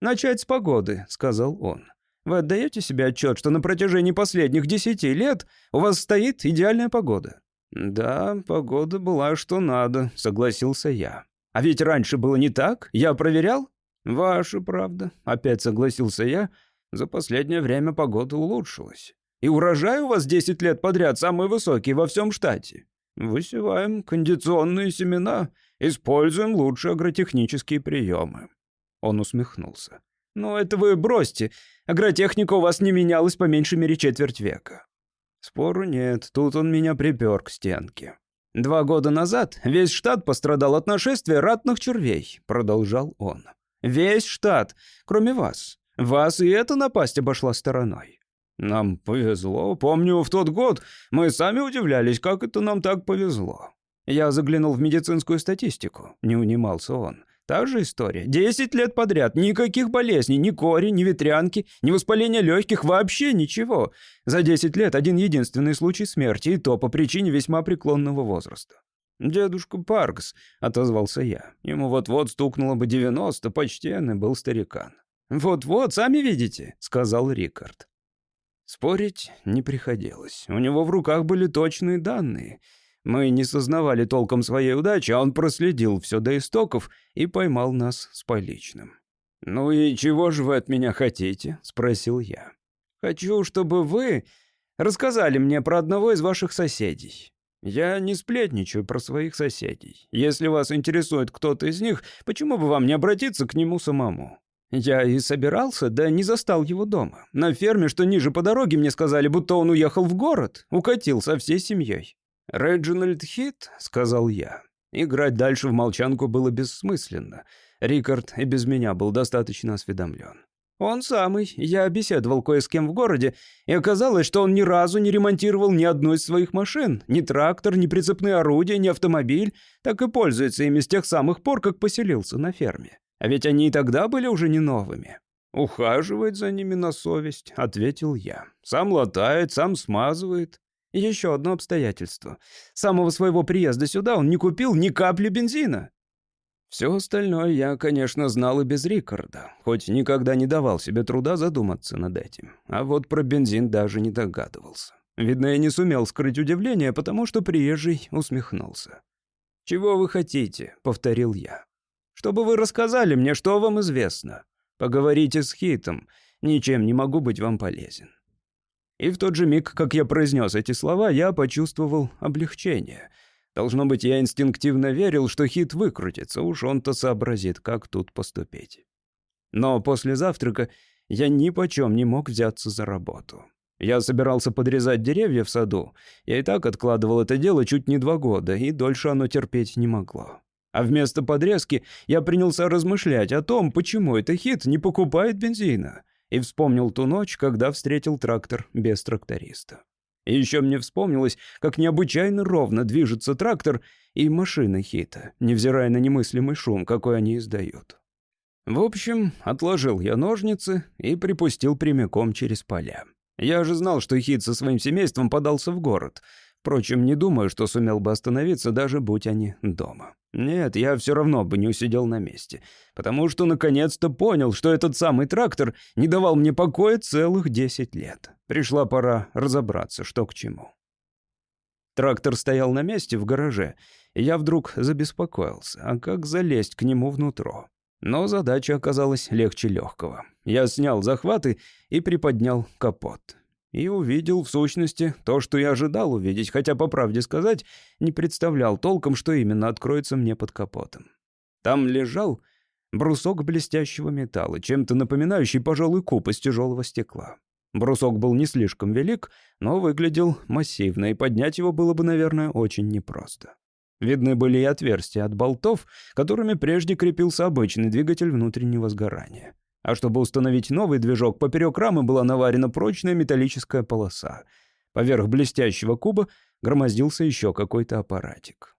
«Начать с погоды», — сказал он. «Вы отдаете себе отчет, что на протяжении последних десяти лет у вас стоит идеальная погода?» «Да, погода была что надо», — согласился я. «А ведь раньше было не так? Я проверял?» «Ваша правда», — опять согласился я. «За последнее время погода улучшилась. И урожай у вас десять лет подряд самый высокий во всем штате. Высеваем кондиционные семена, используем лучшие агротехнические приемы». Он усмехнулся. «Ну, это вы бросьте. Агротехника у вас не менялась по меньшей мере четверть века». Спору нет, тут он меня припер к стенке. «Два года назад весь штат пострадал от нашествия ратных червей», — продолжал он. «Весь штат, кроме вас. Вас и эта напасть обошла стороной. Нам повезло. Помню, в тот год мы сами удивлялись, как это нам так повезло. Я заглянул в медицинскую статистику. Не унимался он. Та же история. Десять лет подряд. Никаких болезней. Ни кори, ни ветрянки, ни воспаления легких. Вообще ничего. За десять лет один единственный случай смерти. И то по причине весьма преклонного возраста. «Дедушка Паркс», — отозвался я. Ему вот-вот стукнуло бы девяносто, почтенный был старикан. «Вот-вот, сами видите», — сказал Рикард. Спорить не приходилось. У него в руках были точные данные. Мы не сознавали толком своей удачи, а он проследил все до истоков и поймал нас с поличным. «Ну и чего же вы от меня хотите?» — спросил я. «Хочу, чтобы вы рассказали мне про одного из ваших соседей. Я не сплетничаю про своих соседей. Если вас интересует кто-то из них, почему бы вам не обратиться к нему самому? Я и собирался, да не застал его дома. На ферме, что ниже по дороге, мне сказали, будто он уехал в город, укатил со всей семьей. «Реджинальд Хит», — сказал я. Играть дальше в молчанку было бессмысленно. Рикард и без меня был достаточно осведомлен. «Он самый. Я беседовал кое с кем в городе, и оказалось, что он ни разу не ремонтировал ни одной из своих машин. Ни трактор, ни прицепные орудия, ни автомобиль. Так и пользуется ими с тех самых пор, как поселился на ферме. А ведь они и тогда были уже не новыми. «Ухаживает за ними на совесть», — ответил я. «Сам латает, сам смазывает». Еще одно обстоятельство. С самого своего приезда сюда он не купил ни капли бензина. Все остальное я, конечно, знал и без Рикарда, хоть никогда не давал себе труда задуматься над этим. А вот про бензин даже не догадывался. Видно, я не сумел скрыть удивление, потому что приезжий усмехнулся. «Чего вы хотите?» — повторил я чтобы вы рассказали мне, что вам известно. Поговорите с Хитом, ничем не могу быть вам полезен». И в тот же миг, как я произнес эти слова, я почувствовал облегчение. Должно быть, я инстинктивно верил, что Хит выкрутится, уж он-то сообразит, как тут поступить. Но после завтрака я ни почем не мог взяться за работу. Я собирался подрезать деревья в саду. Я и так откладывал это дело чуть не два года, и дольше оно терпеть не могло. А вместо подрезки я принялся размышлять о том, почему это хит не покупает бензина. И вспомнил ту ночь, когда встретил трактор без тракториста. И еще мне вспомнилось, как необычайно ровно движется трактор и машина Хита, невзирая на немыслимый шум, какой они издают. В общем, отложил я ножницы и припустил прямиком через поля. Я же знал, что Хит со своим семейством подался в город. Впрочем, не думаю, что сумел бы остановиться, даже будь они дома. Нет, я все равно бы не усидел на месте, потому что наконец-то понял, что этот самый трактор не давал мне покоя целых десять лет. Пришла пора разобраться, что к чему. Трактор стоял на месте в гараже, и я вдруг забеспокоился, а как залезть к нему внутрь? Но задача оказалась легче легкого. Я снял захваты и приподнял капот и увидел, в сущности, то, что я ожидал увидеть, хотя, по правде сказать, не представлял толком, что именно откроется мне под капотом. Там лежал брусок блестящего металла, чем-то напоминающий, пожалуй, куб из тяжелого стекла. Брусок был не слишком велик, но выглядел массивно, и поднять его было бы, наверное, очень непросто. Видны были и отверстия от болтов, которыми прежде крепился обычный двигатель внутреннего сгорания. А чтобы установить новый движок, поперек рамы была наварена прочная металлическая полоса. Поверх блестящего куба громоздился еще какой-то аппаратик.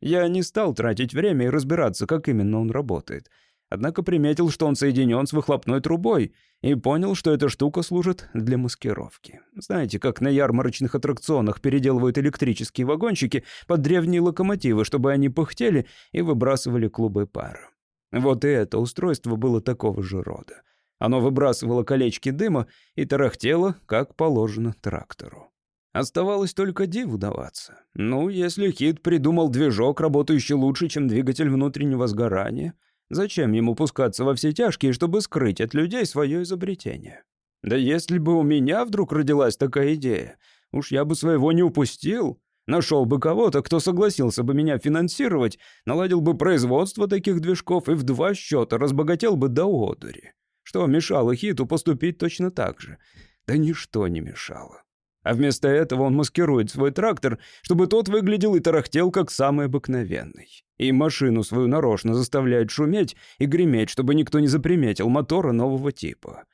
Я не стал тратить время и разбираться, как именно он работает. Однако приметил, что он соединен с выхлопной трубой, и понял, что эта штука служит для маскировки. Знаете, как на ярмарочных аттракционах переделывают электрические вагончики под древние локомотивы, чтобы они пыхтели и выбрасывали клубы пара. Вот и это устройство было такого же рода. Оно выбрасывало колечки дыма и тарахтело, как положено трактору. Оставалось только диву даваться. Ну, если Хит придумал движок, работающий лучше, чем двигатель внутреннего сгорания, зачем ему пускаться во все тяжкие, чтобы скрыть от людей свое изобретение? Да если бы у меня вдруг родилась такая идея, уж я бы своего не упустил. Нашел бы кого-то, кто согласился бы меня финансировать, наладил бы производство таких движков и в два счета разбогател бы до одури. Что мешало Хиту поступить точно так же? Да ничто не мешало. А вместо этого он маскирует свой трактор, чтобы тот выглядел и тарахтел, как самый обыкновенный. И машину свою нарочно заставляет шуметь и греметь, чтобы никто не заприметил мотора нового типа.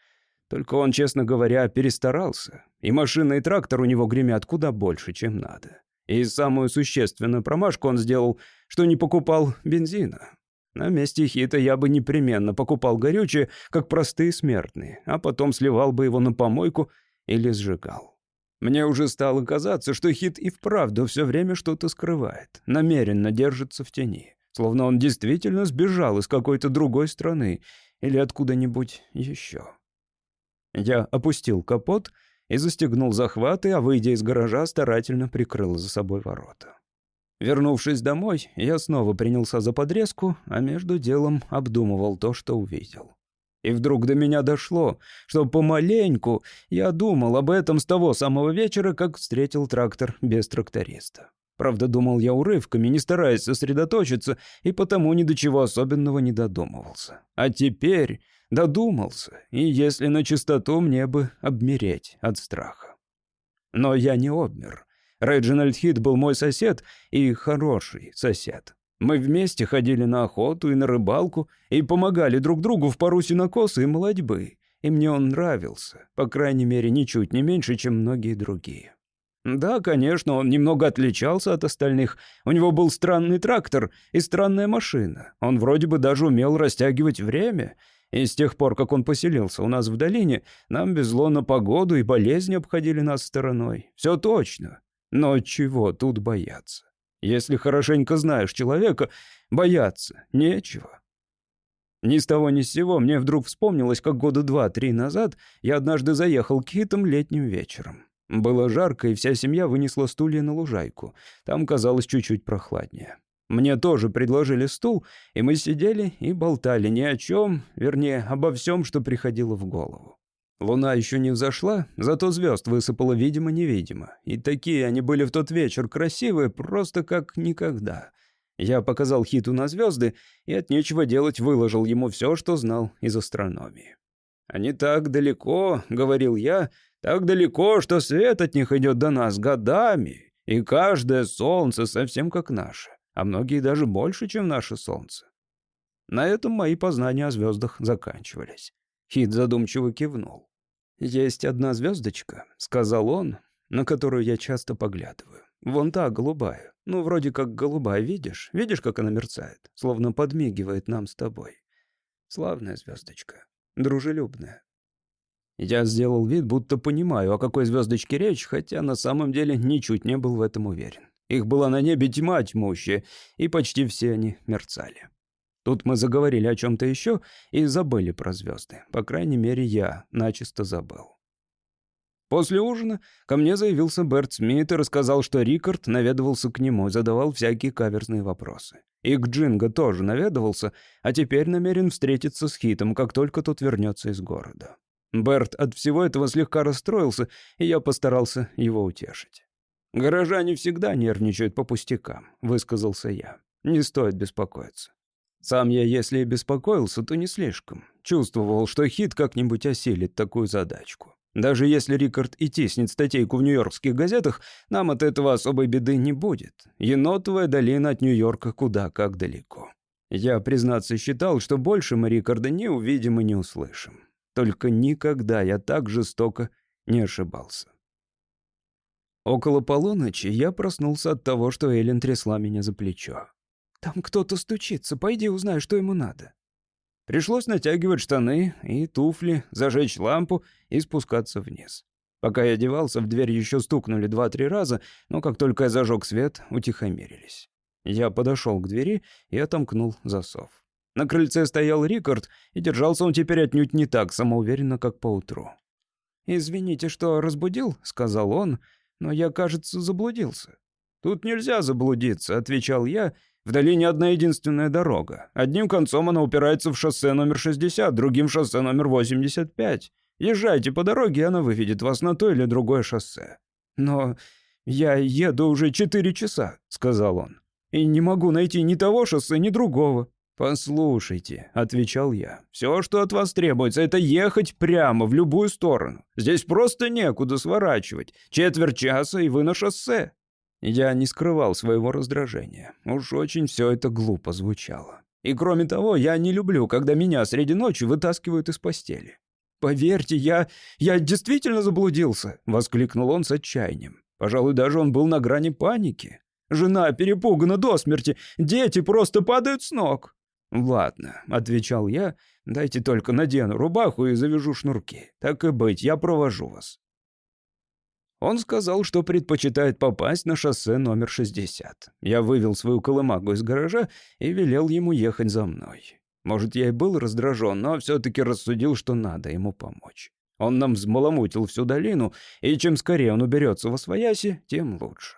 Только он, честно говоря, перестарался, и машина и трактор у него гремят куда больше, чем надо. И самую существенную промашку он сделал, что не покупал бензина. На месте Хита я бы непременно покупал горючее, как простые смертные, а потом сливал бы его на помойку или сжигал. Мне уже стало казаться, что Хит и вправду все время что-то скрывает, намеренно держится в тени, словно он действительно сбежал из какой-то другой страны или откуда-нибудь еще. Я опустил капот — и застегнул захваты, а, выйдя из гаража, старательно прикрыл за собой ворота. Вернувшись домой, я снова принялся за подрезку, а между делом обдумывал то, что увидел. И вдруг до меня дошло, что помаленьку я думал об этом с того самого вечера, как встретил трактор без тракториста. Правда, думал я урывками, не стараясь сосредоточиться, и потому ни до чего особенного не додумывался. А теперь Додумался, и если на чистоту, мне бы обмереть от страха. Но я не обмер. Реджинальд Хит был мой сосед и хороший сосед. Мы вместе ходили на охоту и на рыбалку и помогали друг другу в пару синокоса и молодьбы. И мне он нравился, по крайней мере, ничуть не меньше, чем многие другие. Да, конечно, он немного отличался от остальных. У него был странный трактор и странная машина. Он вроде бы даже умел растягивать время — и с тех пор, как он поселился у нас в долине, нам везло на погоду и болезни обходили нас стороной. Все точно. Но чего тут бояться? Если хорошенько знаешь человека, бояться нечего. Ни с того ни с сего мне вдруг вспомнилось, как года два-три назад я однажды заехал к Хитам летним вечером. Было жарко, и вся семья вынесла стулья на лужайку. Там казалось чуть-чуть прохладнее. Мне тоже предложили стул, и мы сидели и болтали ни о чем, вернее, обо всем, что приходило в голову. Луна еще не взошла, зато звезд высыпало видимо-невидимо. И такие они были в тот вечер красивые, просто как никогда. Я показал Хиту на звезды и от нечего делать выложил ему все, что знал из астрономии. «Они так далеко», — говорил я, — «так далеко, что свет от них идет до нас годами, и каждое солнце совсем как наше а многие даже больше, чем наше Солнце. На этом мои познания о звездах заканчивались. Хит задумчиво кивнул. «Есть одна звездочка», — сказал он, на которую я часто поглядываю. «Вон та, голубая. Ну, вроде как голубая, видишь? Видишь, как она мерцает? Словно подмигивает нам с тобой. Славная звездочка. Дружелюбная. Я сделал вид, будто понимаю, о какой звездочке речь, хотя на самом деле ничуть не был в этом уверен. Их была на небе тьма тьмущая, и почти все они мерцали. Тут мы заговорили о чем-то еще и забыли про звезды. По крайней мере, я начисто забыл. После ужина ко мне заявился Берт Смит и рассказал, что Рикард наведывался к нему и задавал всякие каверзные вопросы. И к Джинго тоже наведывался, а теперь намерен встретиться с Хитом, как только тот вернется из города. Берт от всего этого слегка расстроился, и я постарался его утешить. «Горожане всегда нервничают по пустякам», — высказался я. «Не стоит беспокоиться». Сам я, если и беспокоился, то не слишком. Чувствовал, что Хит как-нибудь осилит такую задачку. Даже если Рикард и тиснет статейку в нью-йоркских газетах, нам от этого особой беды не будет. Енотовая долина от Нью-Йорка куда как далеко. Я, признаться, считал, что больше мы Рикарда не увидим и не услышим. Только никогда я так жестоко не ошибался. Около полуночи я проснулся от того, что Эллен трясла меня за плечо. «Там кто-то стучится, пойди узнай, что ему надо». Пришлось натягивать штаны и туфли, зажечь лампу и спускаться вниз. Пока я одевался, в дверь еще стукнули два-три раза, но как только я зажег свет, утихомирились. Я подошел к двери и отомкнул засов. На крыльце стоял Рикард, и держался он теперь отнюдь не так самоуверенно, как поутру. «Извините, что разбудил», — сказал он, — «но я, кажется, заблудился». «Тут нельзя заблудиться», — отвечал я. «В долине одна единственная дорога. Одним концом она упирается в шоссе номер 60, другим — шоссе номер 85. Езжайте по дороге, она выведет вас на то или другое шоссе». «Но я еду уже четыре часа», — сказал он. «И не могу найти ни того шоссе, ни другого». «Послушайте», — отвечал я, — «все, что от вас требуется, это ехать прямо в любую сторону. Здесь просто некуда сворачивать. Четверть часа, и вы на шоссе». Я не скрывал своего раздражения. Уж очень все это глупо звучало. И кроме того, я не люблю, когда меня среди ночи вытаскивают из постели. «Поверьте, я... я действительно заблудился!» — воскликнул он с отчаянием. Пожалуй, даже он был на грани паники. «Жена перепугана до смерти, дети просто падают с ног!» «Ладно», — отвечал я, — «дайте только надену рубаху и завяжу шнурки. Так и быть, я провожу вас». Он сказал, что предпочитает попасть на шоссе номер 60. Я вывел свою колымагу из гаража и велел ему ехать за мной. Может, я и был раздражен, но все-таки рассудил, что надо ему помочь. Он нам взмаламутил всю долину, и чем скорее он уберется во свояси, тем лучше.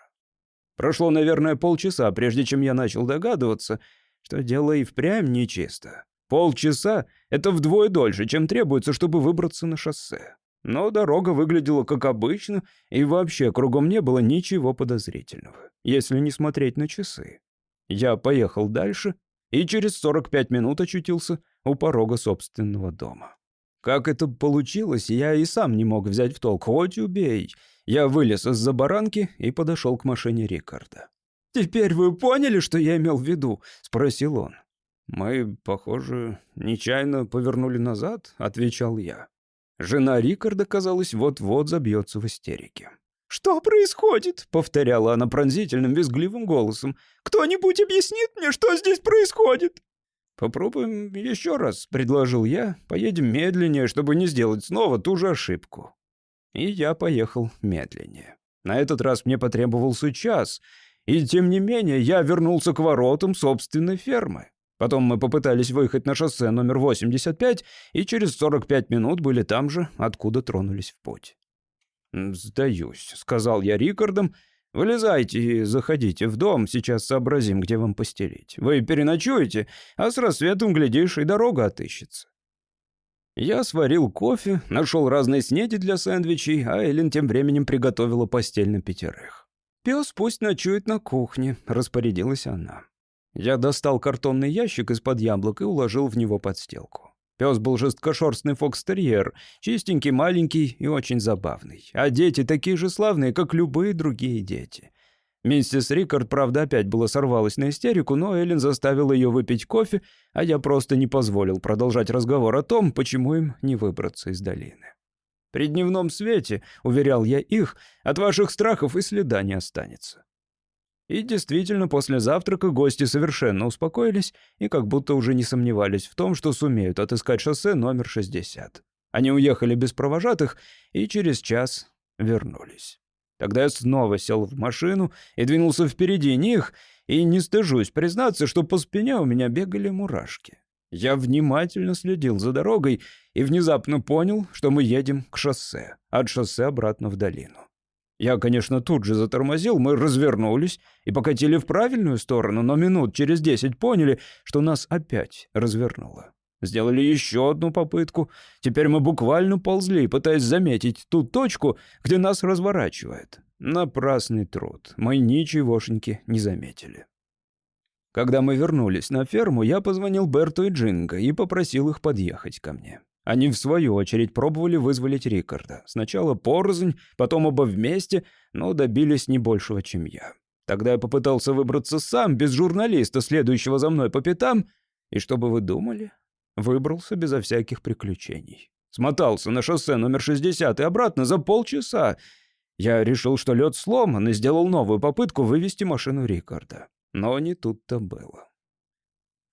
Прошло, наверное, полчаса, прежде чем я начал догадываться, что дело и впрямь нечисто. Полчаса — это вдвое дольше, чем требуется, чтобы выбраться на шоссе. Но дорога выглядела как обычно, и вообще кругом не было ничего подозрительного, если не смотреть на часы. Я поехал дальше и через 45 минут очутился у порога собственного дома. Как это получилось, я и сам не мог взять в толк, хоть убей. Я вылез из-за баранки и подошел к машине Рикарда. «Теперь вы поняли, что я имел в виду?» — спросил он. «Мы, похоже, нечаянно повернули назад», — отвечал я. Жена Рикарда, казалось, вот-вот забьется в истерике. «Что происходит?» — повторяла она пронзительным, визгливым голосом. «Кто-нибудь объяснит мне, что здесь происходит?» «Попробуем еще раз», — предложил я. «Поедем медленнее, чтобы не сделать снова ту же ошибку». И я поехал медленнее. На этот раз мне потребовался час — и тем не менее я вернулся к воротам собственной фермы. Потом мы попытались выехать на шоссе номер 85, и через 45 минут были там же, откуда тронулись в путь. «Сдаюсь», — сказал я Рикардам. «Вылезайте и заходите в дом, сейчас сообразим, где вам постелить. Вы переночуете, а с рассветом, глядишь, и дорога отыщется». Я сварил кофе, нашел разные снеди для сэндвичей, а Эллен тем временем приготовила постель на пятерых. «Пес пусть ночует на кухне», — распорядилась она. Я достал картонный ящик из-под яблок и уложил в него подстилку. Пес был жесткошерстный фокстерьер, чистенький, маленький и очень забавный. А дети такие же славные, как любые другие дети. Миссис Рикард, правда, опять было сорвалась на истерику, но Эллен заставила ее выпить кофе, а я просто не позволил продолжать разговор о том, почему им не выбраться из долины. «При дневном свете», — уверял я их, — «от ваших страхов и следа не останется». И действительно, после завтрака гости совершенно успокоились и как будто уже не сомневались в том, что сумеют отыскать шоссе номер 60. Они уехали без провожатых и через час вернулись. Тогда я снова сел в машину и двинулся впереди них, и не стыжусь признаться, что по спине у меня бегали мурашки. Я внимательно следил за дорогой и внезапно понял, что мы едем к шоссе, от шоссе обратно в долину. Я, конечно, тут же затормозил, мы развернулись и покатили в правильную сторону, но минут через десять поняли, что нас опять развернуло. Сделали еще одну попытку. Теперь мы буквально ползли, пытаясь заметить ту точку, где нас разворачивает. Напрасный труд. Мы ничегошеньки не заметили. Когда мы вернулись на ферму, я позвонил Берту и Джинго и попросил их подъехать ко мне. Они, в свою очередь, пробовали вызволить Рикарда. Сначала порознь, потом оба вместе, но добились не большего, чем я. Тогда я попытался выбраться сам, без журналиста, следующего за мной по пятам, и что бы вы думали? Выбрался безо всяких приключений. Смотался на шоссе номер 60 и обратно за полчаса. Я решил, что лед сломан, и сделал новую попытку вывести машину Рикарда. Но не тут-то было.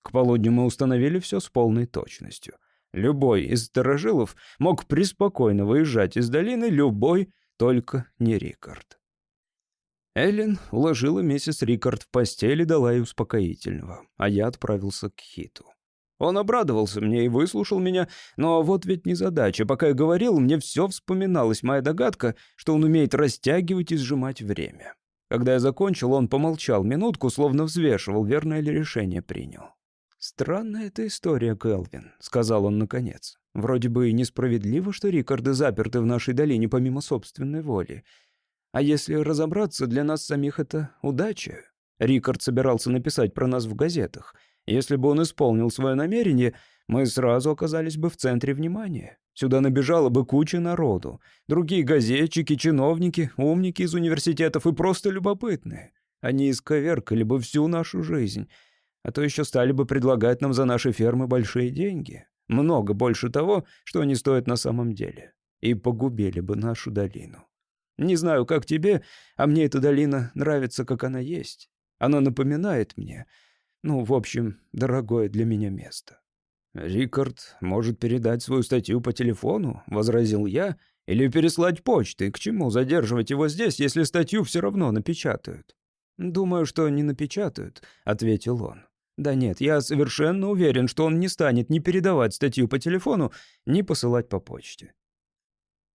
К полудню мы установили все с полной точностью. Любой из сторожилов мог преспокойно выезжать из долины, любой, только не Рикард. Эллен уложила миссис Рикард в постель и дала ей успокоительного, а я отправился к Хиту. Он обрадовался мне и выслушал меня, но вот ведь незадача. Пока я говорил, мне все вспоминалась моя догадка, что он умеет растягивать и сжимать время. Когда я закончил, он помолчал минутку, словно взвешивал, верное ли решение принял. «Странная эта история, Кэлвин», — сказал он наконец. «Вроде бы и несправедливо, что Рикарды заперты в нашей долине помимо собственной воли. А если разобраться, для нас самих это удача. Рикард собирался написать про нас в газетах. Если бы он исполнил свое намерение, мы сразу оказались бы в центре внимания. Сюда набежала бы куча народу. Другие газетчики, чиновники, умники из университетов и просто любопытные. Они исковеркали бы всю нашу жизнь. А то еще стали бы предлагать нам за наши фермы большие деньги. Много больше того, что они стоят на самом деле. И погубили бы нашу долину. Не знаю, как тебе, а мне эта долина нравится, как она есть. Она напоминает мне ну, в общем, дорогое для меня место. «Рикард может передать свою статью по телефону», — возразил я, «или переслать почтой. К чему задерживать его здесь, если статью все равно напечатают?» «Думаю, что не напечатают», — ответил он. «Да нет, я совершенно уверен, что он не станет ни передавать статью по телефону, ни посылать по почте.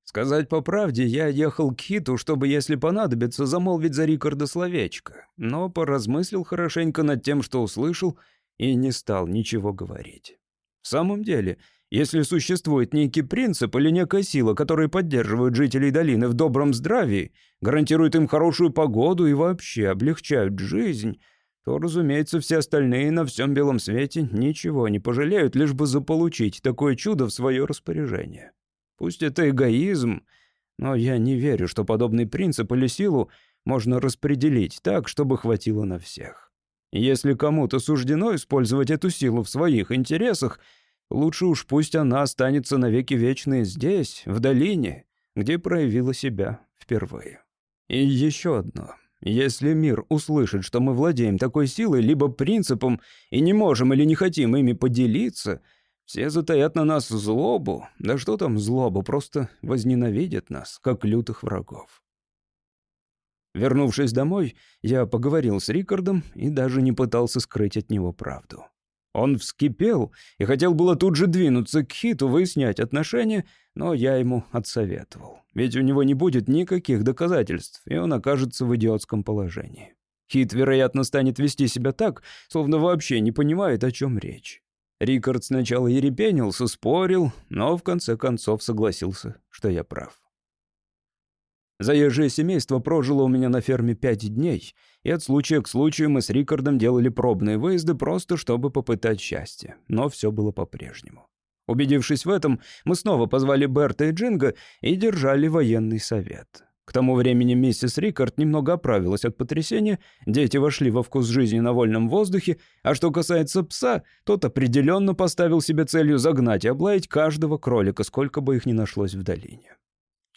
Сказать по правде, я ехал к Хиту, чтобы, если понадобится, замолвить за Рикарда словечко, но поразмыслил хорошенько над тем, что услышал, и не стал ничего говорить. В самом деле, если существует некий принцип или некая сила, которые поддерживают жителей долины в добром здравии, гарантируют им хорошую погоду и вообще облегчают жизнь, то, разумеется, все остальные на всем белом свете ничего не пожалеют, лишь бы заполучить такое чудо в свое распоряжение. Пусть это эгоизм, но я не верю, что подобный принцип или силу можно распределить так, чтобы хватило на всех. Если кому-то суждено использовать эту силу в своих интересах, лучше уж пусть она останется навеки вечной здесь, в долине, где проявила себя впервые. И еще одно. Если мир услышит, что мы владеем такой силой, либо принципом, и не можем или не хотим ими поделиться — все затаят на нас злобу. Да что там злобу, просто возненавидят нас, как лютых врагов. Вернувшись домой, я поговорил с Рикардом и даже не пытался скрыть от него правду. Он вскипел и хотел было тут же двинуться к Хиту, выяснять отношения, но я ему отсоветовал. Ведь у него не будет никаких доказательств, и он окажется в идиотском положении. Хит, вероятно, станет вести себя так, словно вообще не понимает, о чем речь. Рикард сначала ерепенился, спорил, но в конце концов согласился, что я прав. Заезжее семейство прожило у меня на ферме пять дней, и от случая к случаю мы с Рикардом делали пробные выезды просто чтобы попытать счастье, но все было по-прежнему. Убедившись в этом, мы снова позвали Берта и Джинга и держали военный совет. К тому времени миссис Рикард немного оправилась от потрясения, дети вошли во вкус жизни на вольном воздухе, а что касается пса, тот определенно поставил себе целью загнать и облаять каждого кролика, сколько бы их ни нашлось в долине.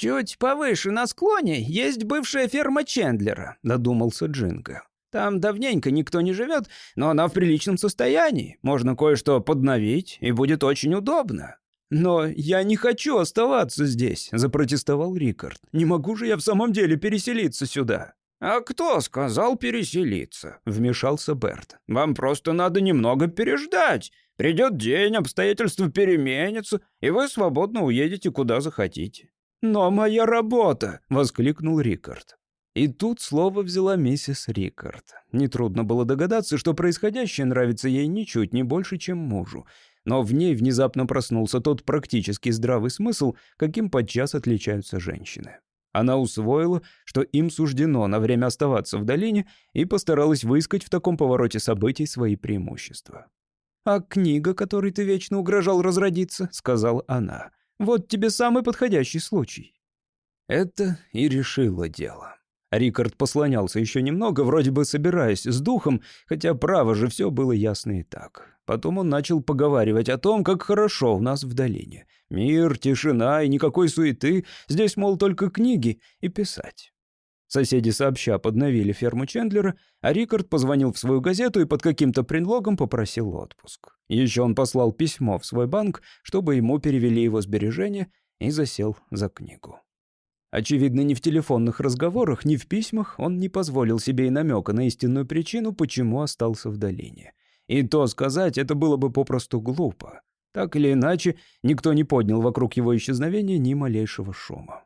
«Чуть повыше на склоне есть бывшая ферма Чендлера», — додумался Джинго. «Там давненько никто не живет, но она в приличном состоянии. Можно кое-что подновить, и будет очень удобно». «Но я не хочу оставаться здесь», — запротестовал Рикард. «Не могу же я в самом деле переселиться сюда». «А кто сказал переселиться?» — вмешался Берт. «Вам просто надо немного переждать. Придет день, обстоятельства переменятся, и вы свободно уедете куда захотите». «Но моя работа!» — воскликнул Рикард. И тут слово взяла миссис Рикард. Нетрудно было догадаться, что происходящее нравится ей ничуть не больше, чем мужу но в ней внезапно проснулся тот практически здравый смысл, каким подчас отличаются женщины. Она усвоила, что им суждено на время оставаться в долине и постаралась выискать в таком повороте событий свои преимущества. «А книга, которой ты вечно угрожал разродиться», — сказала она, — «вот тебе самый подходящий случай». Это и решило дело. Рикард послонялся еще немного, вроде бы собираясь с духом, хотя право же все было ясно и так. Потом он начал поговаривать о том, как хорошо у нас в долине. Мир, тишина и никакой суеты. Здесь, мол, только книги и писать. Соседи сообща подновили ферму Чендлера, а Рикард позвонил в свою газету и под каким-то предлогом попросил отпуск. Еще он послал письмо в свой банк, чтобы ему перевели его сбережения, и засел за книгу. Очевидно, ни в телефонных разговорах, ни в письмах он не позволил себе и намека на истинную причину, почему остался в долине. И то сказать это было бы попросту глупо. Так или иначе, никто не поднял вокруг его исчезновения ни малейшего шума.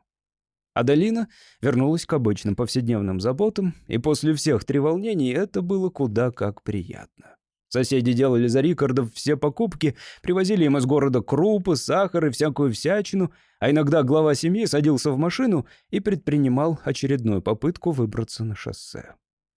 А долина вернулась к обычным повседневным заботам, и после всех треволнений это было куда как приятно. Соседи делали за Рикардов все покупки, привозили им из города крупы, сахар и всякую всячину, а иногда глава семьи садился в машину и предпринимал очередную попытку выбраться на шоссе.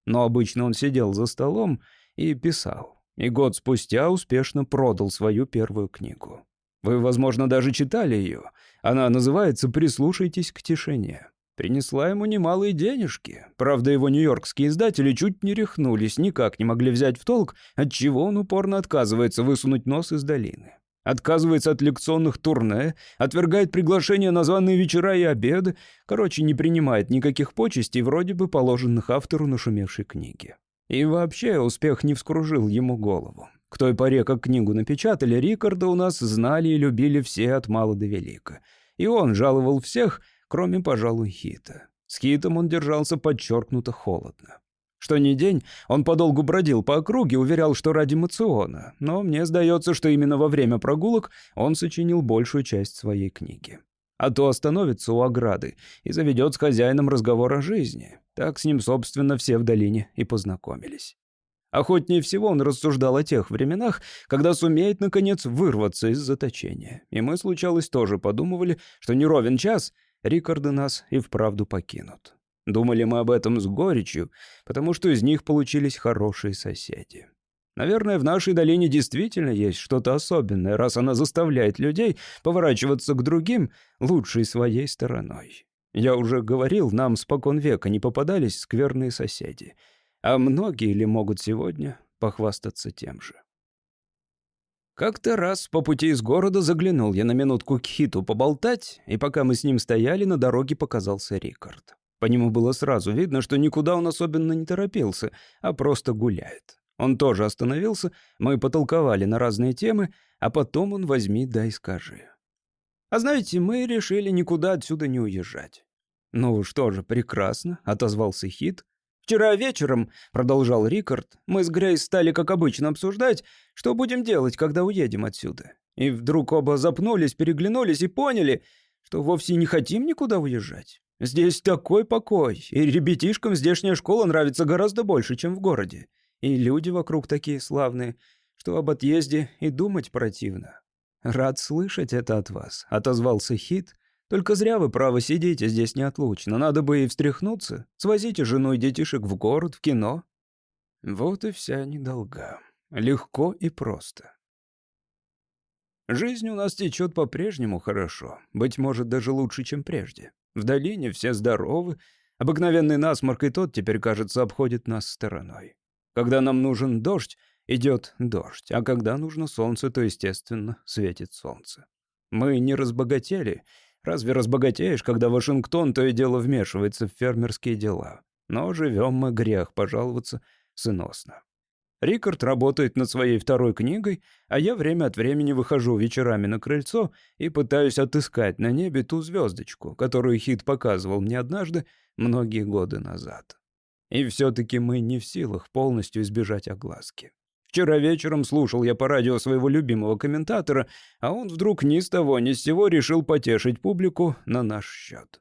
Но обычно он сидел за столом и писал и год спустя успешно продал свою первую книгу. Вы, возможно, даже читали ее. Она называется «Прислушайтесь к тишине». Принесла ему немалые денежки. Правда, его нью-йоркские издатели чуть не рехнулись, никак не могли взять в толк, отчего он упорно отказывается высунуть нос из долины. Отказывается от лекционных турне, отвергает приглашения на званые вечера и обеды, короче, не принимает никаких почестей, вроде бы положенных автору нашумевшей книги. И вообще успех не вскружил ему голову. К той поре, как книгу напечатали, Рикарда у нас знали и любили все от мала до велика. И он жаловал всех, кроме, пожалуй, Хита. С Хитом он держался подчеркнуто холодно. Что ни день, он подолгу бродил по округе, уверял, что ради мациона, но мне сдается, что именно во время прогулок он сочинил большую часть своей книги а то остановится у ограды и заведет с хозяином разговор о жизни. Так с ним, собственно, все в долине и познакомились. Охотнее всего он рассуждал о тех временах, когда сумеет, наконец, вырваться из заточения. И мы, случалось, тоже подумывали, что не ровен час Рикарды нас и вправду покинут. Думали мы об этом с горечью, потому что из них получились хорошие соседи. Наверное, в нашей долине действительно есть что-то особенное, раз она заставляет людей поворачиваться к другим лучшей своей стороной. Я уже говорил, нам спокон века не попадались скверные соседи. А многие ли могут сегодня похвастаться тем же? Как-то раз по пути из города заглянул я на минутку к Хиту поболтать, и пока мы с ним стояли, на дороге показался Рикард. По нему было сразу видно, что никуда он особенно не торопился, а просто гуляет. Он тоже остановился, мы потолковали на разные темы, а потом он возьми да и скажи. А знаете, мы решили никуда отсюда не уезжать. «Ну что же, прекрасно», — отозвался Хит. «Вчера вечером», — продолжал Рикард, — «мы с Грейс стали, как обычно, обсуждать, что будем делать, когда уедем отсюда. И вдруг оба запнулись, переглянулись и поняли, что вовсе не хотим никуда уезжать. Здесь такой покой, и ребятишкам здешняя школа нравится гораздо больше, чем в городе. И люди вокруг такие славные, что об отъезде и думать противно. Рад слышать это от вас, отозвался Хит. Только зря вы, право, сидите здесь неотлучно. Надо бы и встряхнуться. Свозите жену и детишек в город, в кино. Вот и вся недолга. Легко и просто. Жизнь у нас течет по-прежнему хорошо, быть может, даже лучше, чем прежде. В долине все здоровы, обыкновенный насморк и тот теперь, кажется, обходит нас стороной. Когда нам нужен дождь, идет дождь, а когда нужно солнце, то, естественно, светит солнце. Мы не разбогатели. Разве разбогатеешь, когда Вашингтон то и дело вмешивается в фермерские дела? Но живем мы грех пожаловаться сыносно. Рикард работает над своей второй книгой, а я время от времени выхожу вечерами на крыльцо и пытаюсь отыскать на небе ту звездочку, которую Хит показывал мне однажды многие годы назад. И все-таки мы не в силах полностью избежать огласки. Вчера вечером слушал я по радио своего любимого комментатора, а он вдруг ни с того ни с сего решил потешить публику на наш счет.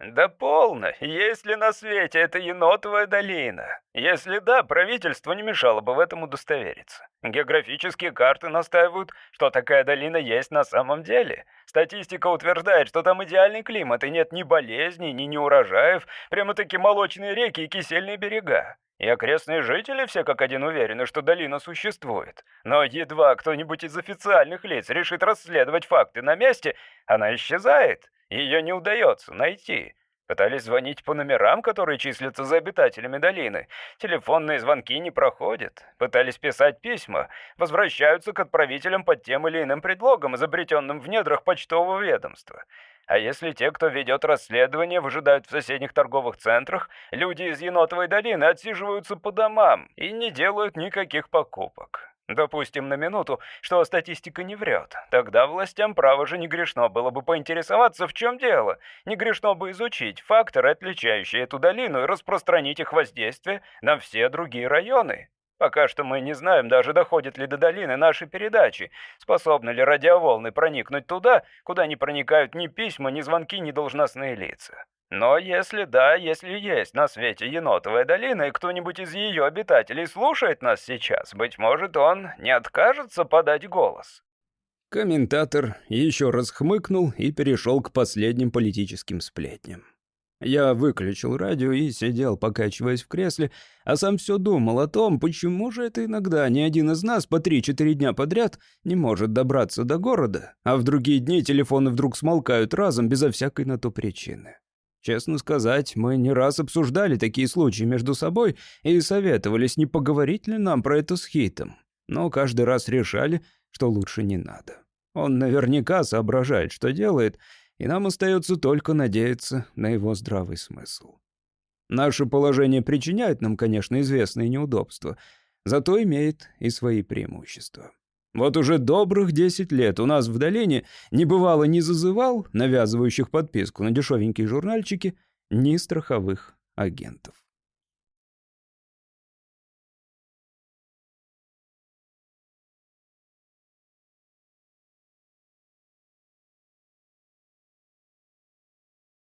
«Да полно. Есть ли на свете эта енотовая долина? Если да, правительство не мешало бы в этом удостовериться. Географические карты настаивают, что такая долина есть на самом деле. Статистика утверждает, что там идеальный климат, и нет ни болезней, ни неурожаев, прямо-таки молочные реки и кисельные берега. И окрестные жители все как один уверены, что долина существует. Но едва кто-нибудь из официальных лиц решит расследовать факты на месте, она исчезает. Ее не удается найти. Пытались звонить по номерам, которые числятся за обитателями долины. Телефонные звонки не проходят. Пытались писать письма. Возвращаются к отправителям под тем или иным предлогом, изобретенным в недрах почтового ведомства. А если те, кто ведет расследование, выжидают в соседних торговых центрах, люди из Енотовой долины отсиживаются по домам и не делают никаких покупок. Допустим на минуту, что статистика не врет. Тогда властям право же не грешно было бы поинтересоваться, в чем дело. Не грешно бы изучить факторы, отличающие эту долину, и распространить их воздействие на все другие районы. Пока что мы не знаем даже, доходят ли до долины наши передачи, способны ли радиоволны проникнуть туда, куда не проникают ни письма, ни звонки, ни должностные лица. Но если да, если есть на свете енотовая долина, и кто-нибудь из ее обитателей слушает нас сейчас, быть может, он не откажется подать голос. Комментатор еще раз хмыкнул и перешел к последним политическим сплетням. Я выключил радио и сидел, покачиваясь в кресле, а сам все думал о том, почему же это иногда ни один из нас по 3-4 дня подряд не может добраться до города, а в другие дни телефоны вдруг смолкают разом безо всякой на то причины. Честно сказать, мы не раз обсуждали такие случаи между собой и советовались, не поговорить ли нам про это с Хитом. Но каждый раз решали, что лучше не надо. Он наверняка соображает, что делает, и нам остается только надеяться на его здравый смысл. Наше положение причиняет нам, конечно, известные неудобства, зато имеет и свои преимущества. Вот уже добрых 10 лет у нас в долине не бывало ни зазывал, навязывающих подписку на дешевенькие журнальчики, ни страховых агентов.